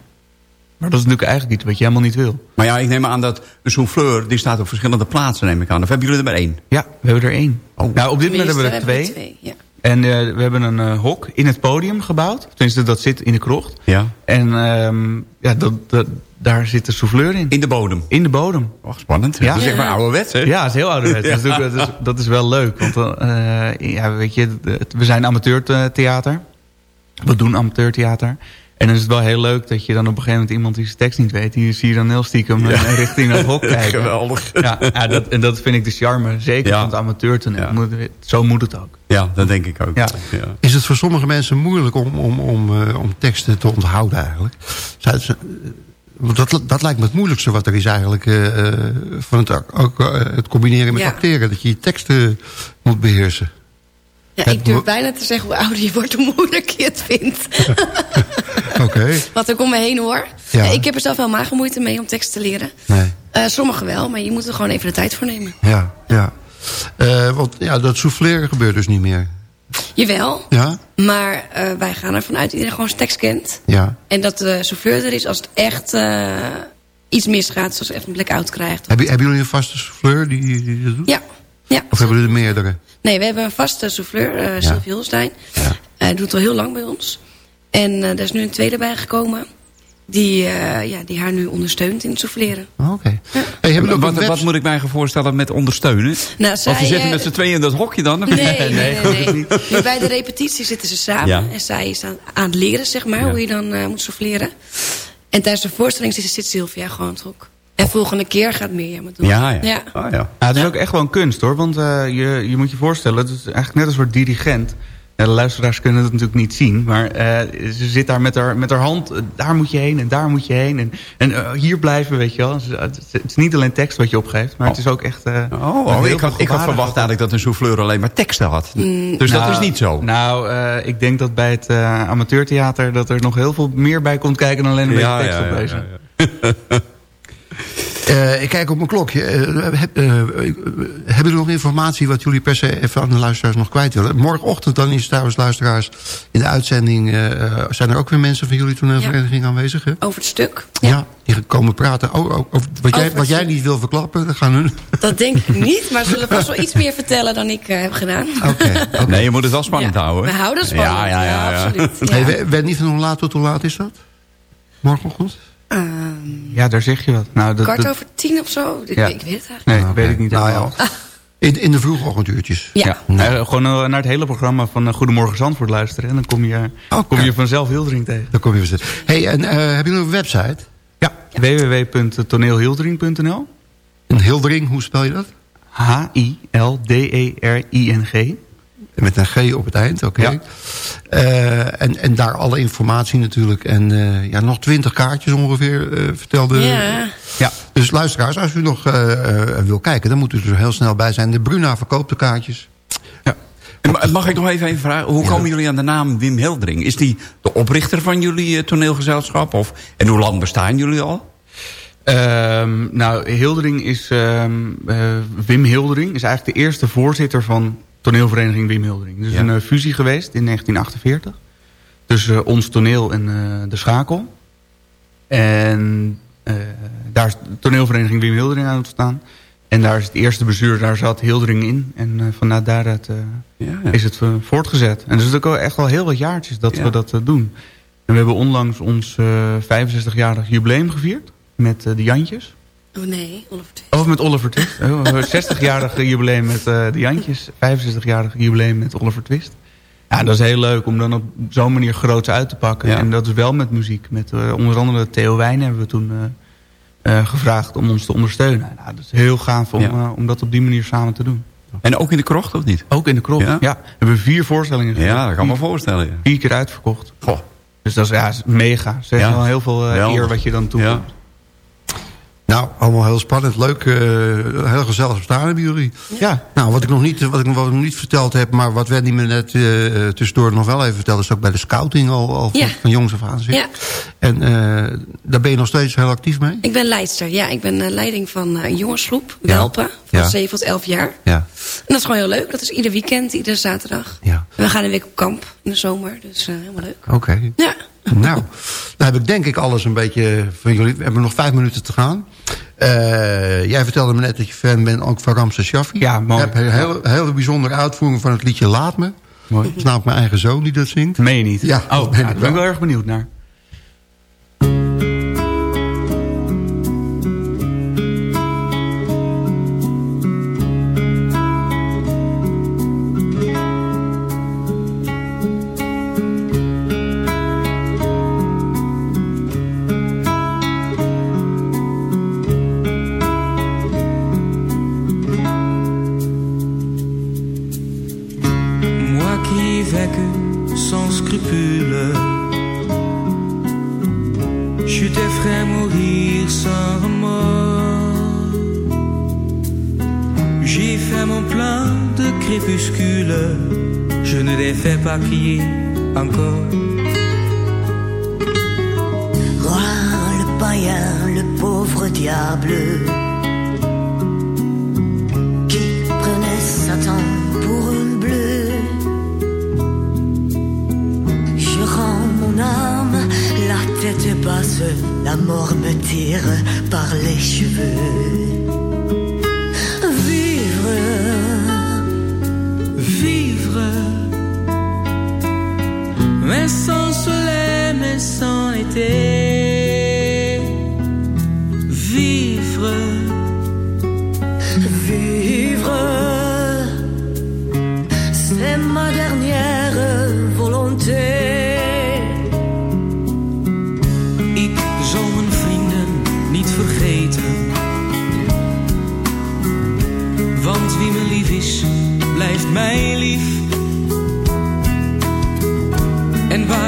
Maar dat is natuurlijk eigenlijk iets wat je helemaal niet wil. Maar ja, ik neem aan dat een souffleur... die staat op verschillende plaatsen, neem ik aan. Of hebben jullie er maar één? Ja, we hebben er één. Oh. Nou, op dit moment hebben we er we twee. ja. En eh, we hebben een eh, hok in het podium gebouwd. Tenminste, dat zit in de krocht. Ja. En ehm, ja, dat, dat, daar zit de souffleur in. In de bodem? In de bodem. Oh, spannend. Ja. Dat is echt maar ouderwets, hè? Ja, het is heel ouderwets. Ja. Dus dat, is, dat is wel leuk. Want eh, ja, weet je, we zijn amateurtheater. We doen amateurtheater. En dan is het wel heel leuk dat je dan op een gegeven moment iemand die zijn tekst niet weet... die zie je dan heel stiekem Ja. richting het hok kijken. Geweldig. Ja, ja dat, en dat vind ik de charme. Zeker Ja. van het amateurtoneel. Zo moet het ook. Ja, dat denk ik ook. Ja. Is het voor sommige mensen moeilijk om, om, om, eh, om teksten te onthouden eigenlijk? Zou het- want dat, dat lijkt me het moeilijkste wat er is eigenlijk... eh, eh, van het, ook, het combineren met Ja. acteren. Dat je je teksten moet beheersen. Ja, ik durf bijna te zeggen hoe ouder je wordt, hoe moeilijker je het vindt. Oké. Wat ik om me heen hoor. Ja. Ik heb er zelf helemaal geen moeite mee om tekst te leren. Nee. Eh sommigen wel, maar je moet er gewoon even de tijd voor nemen. Ja, ja. Eh, want ja, dat souffleren gebeurt dus niet meer. Jawel, Ja? maar eh, wij gaan ervan uit dat iedereen gewoon zijn tekst kent. Ja. En dat de souffleur er is als het echt iets misgaat. Zoals echt een blackout krijgt. Hebben, hebben jullie een vaste souffleur die, die dat doet? Ja. ja. Of hebben jullie er meerdere? Nee, we hebben een vaste souffleur, eh Sylvie Holstein. Hij doet al heel lang bij ons. En eh er is nu een tweede bijgekomen. die, eh, ja, die haar nu ondersteunt in het souffleren. Oh, Oké. Hey, wat, wat moet ik mij voorstellen met ondersteunen? Nou, zij, Of ze zitten eh, met z'n tweeën in dat hokje dan? Nee, nee, nee. bij de repetitie zitten ze samen. Ja. En zij is aan, aan het leren, zeg maar, hoe je dan eh, moet souffleren. En tijdens de voorstelling zit, zit Sylvia gewoon op het hok. En volgende keer gaat Mirjam het doen. Ja, ja. ja. Oh, ja. Ja, het is ook echt wel een kunst hoor. Want eh, je, je moet je voorstellen, het is eigenlijk net een soort dirigent. Ja, de luisteraars kunnen het natuurlijk niet zien. Maar eh, ze zit daar met haar, met haar hand. eh, Daar moet je heen en daar moet je heen. En, en eh, hier blijven, weet je wel. Het is, het is niet alleen tekst wat je opgeeft. Maar het is ook echt... eh, Oh, heel ik, had, ik had verwacht eigenlijk dat een souffleur alleen maar teksten had. Mm. dus dat Nou, is niet zo. Nou, eh, ik denk dat bij het amateurtheater... dat er nog heel veel meer bij komt kijken dan alleen een Ja, beetje tekst ja, ja, Eh, ik kijk op mijn klokje. Eh, heb, eh, hebben jullie nog informatie wat jullie per se even aan de luisteraars nog kwijt willen? Morgenochtend dan is trouwens luisteraars in de uitzending... zijn er ook weer mensen van jullie toneelvereniging aanwezig? Hè? Over het stuk. Ja. die komen praten oh, oh, over wat, jij, Over wat jij niet wil verklappen. Dan gaan hun... Dat denk ik niet, maar ze zullen vast wel iets meer vertellen dan ik heb gedaan. Nee, je moet het wel spannend Ja, houden. we houden het spannend, Ja, ja, ja. ja, ja. absoluut. Ja. Hey, we- weet niet van hoe laat tot hoe laat is dat? Morgenochtend? Ehm, Ja, daar zeg je wat. Nou, dat, kwart dat- over tien of zo? Ik, Ja. ik weet het eigenlijk Nee, Oké. weet ik niet. Nou helemaal. ja, in, in de vroege ochtenduurtjes. Ja. Eh, gewoon naar het hele programma van eh, Goedemorgen Zandvoort luisteren. En dan kom je, kom je vanzelf Hildering tegen. Dan kom je weer Hey, en eh hebben jullie een website? Ja, www.toneelhildering.nl Een Hildering, hoe spel je dat? H-I-L-D-E-R-I-N-G. Met een G op het eind, oké. Ja. Eh, en, en daar alle informatie natuurlijk. En eh, ja, nog twintig kaartjes ongeveer, eh, vertelde... Ja. ja. Dus luisteraars, als u nog wil kijken... dan moet u er heel snel bij zijn. De Bruna verkoopt de kaartjes. En ma- Mag ik nog even, even vragen, hoe komen jullie aan de naam Wim Hildering? Is die de oprichter van jullie toneelgezelschap? Of, en hoe lang bestaan jullie al? Ehm, nou, Hildering is... ehm, eh, Wim Hildering is eigenlijk de eerste voorzitter van toneelvereniging Wim Hildering. Er is Ja. een eh, fusie geweest in 1948. Tussen eh, ons toneel en eh, de schakel. En daar is de toneelvereniging Wim Hildering aan ontstaan. En daar is het eerste bestuur, daar zat Hildering in. En vanuit daaruit Ja, ja. is het voortgezet. En dus het is ook echt wel heel wat jaartjes dat we dat doen. En we hebben onlangs ons eh 65-jarig jubileum gevierd. Met de Jantjes. Oh nee, Oliver Twist. Of met Oliver Twist. Oh, 60-jarig jubileum met eh, de Jantjes. 65-jarig jubileum met Oliver Twist. Ja, dat is heel leuk om dan op zo'n manier groots uit te pakken. Ja. En dat is wel met muziek. Met eh, onder andere Theo Wijn hebben we toen eh, gevraagd om ons te ondersteunen. Nou, dat is heel gaaf om, Ja. om dat op die manier samen te doen. En ook in de krocht, of niet? Ook in de krocht. Ja? Ja. We hebben vier voorstellingen gedaan. Ja, dat kan me voorstellen. Ja. Vier keer uitverkocht. Goh. Dus dat is, ja, mega. Ze heeft Ja. wel heel veel eer wat je dan toekomt. Nou, allemaal heel spannend. Leuk. eh, heel gezellig bestaan hebben jullie. Ja. Nou, wat ik nog niet, wat ik, wat ik nog niet verteld heb... maar wat Wendy me net eh, tussendoor nog wel even vertelde... is ook bij de scouting al, al Ja. van, van jongs af aan zit. Ja. En eh, daar ben je nog steeds heel actief mee? Ik ben leidster. Ja, ik ben leiding van een jongensgroep. Ja. Welpen. Van Ja. 7 tot 11 jaar. Ja. En dat is gewoon heel leuk. Dat is ieder weekend, iedere zaterdag. Ja. En we gaan een week op kamp in de zomer. Dus helemaal leuk. Oké. Ja. Nou, dan heb ik denk ik alles een beetje van jullie. We hebben nog vijf minuten te gaan. Eh, jij vertelde me net dat je fan bent ook van Ramses Shaffi. Ja, mooi. Ik heb een hele, hele bijzondere uitvoering van het liedje Laat Me. Mooi. Dat is namelijk mijn eigen zoon die dat zingt. Meen je niet? Ja, Oh, daar ben ik wel erg benieuwd naar.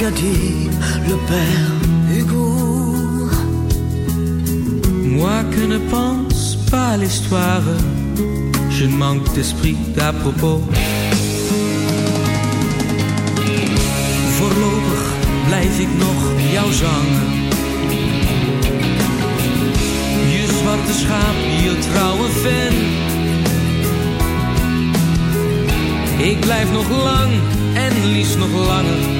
Qu'a dit le père Hugo. Moi que ne pense pas l'histoire, je manque d'esprit d'à propos. Voorlopig blijf ik nog jou zangen. Je zwarte schaap, je trouwe fan. Ik blijf nog lang en liefst nog langer,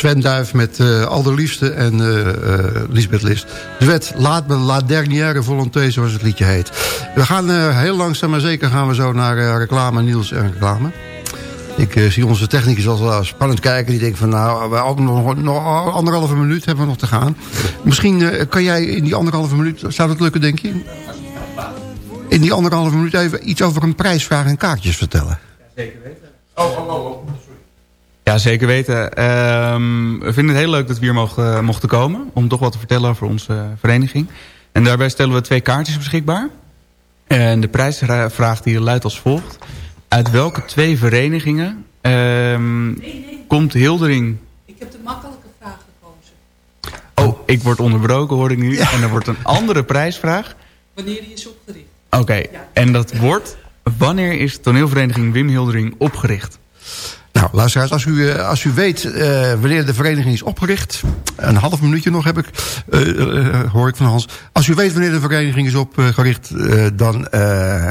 Sven Duif met eh Allerliefste en eh eh, Lisbeth List. Zwet, laat me la dernière volonté, zoals het liedje heet. We gaan heel langzaam maar zeker gaan we zo naar reclame, Niels en reclame. Ik zie onze technicus al spannend kijken. Die denkt van nou, we hebben nog, nog anderhalve minuut hebben we nog te gaan. Misschien kan jij in die anderhalve minuut, zou dat lukken denk je? In die anderhalve minuut even iets over een prijsvraag en kaartjes vertellen. Zeker weten. Oh, oh, oh. Ja, zeker weten. Ehm, we vinden het heel leuk dat we hier mogen, mochten komen. Om toch wat te vertellen over onze vereniging. En daarbij stellen we twee kaartjes beschikbaar. En de prijsvraag die luidt als volgt. Uit welke twee verenigingen ehm, komt Hildering... Ik heb de makkelijke vraag gekozen. Oh, ik word onderbroken hoor ik nu. En er wordt een andere prijsvraag. Wanneer die is opgericht. Oké, en dat wordt... Wanneer is toneelvereniging Wim Hildering opgericht? Nou, luisteraars, als u, eh, als u weet eh, wanneer de vereniging is opgericht... een half minuutje nog heb ik, eh, hoor ik van Hans. Als u weet wanneer de vereniging is opgericht... dan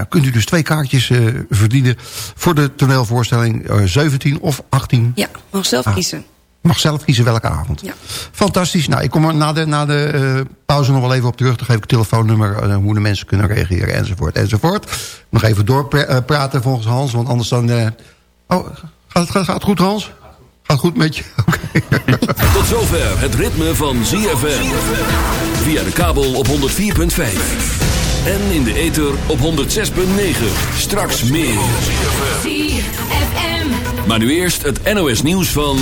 kunt u dus twee kaartjes verdienen... voor de toneelvoorstelling eh, 17 of 18. Ja, mag zelf Ah. kiezen. Mag zelf kiezen welke avond. Ja. Fantastisch. Nou, ik kom er na de, na de pauze nog wel even op terug. Dan geef ik het telefoonnummer, hoe de mensen kunnen reageren, enzovoort, enzovoort. Nog even doorpraten volgens Hans, want anders dan... eh, oh, gaat het, gaat goed, Hans? Gaat het goed met je? Tot zover het ritme van ZFM. Via de kabel op 104.5. En in de ether op 106.9. Straks meer. ZFM. Maar nu eerst het NOS nieuws van...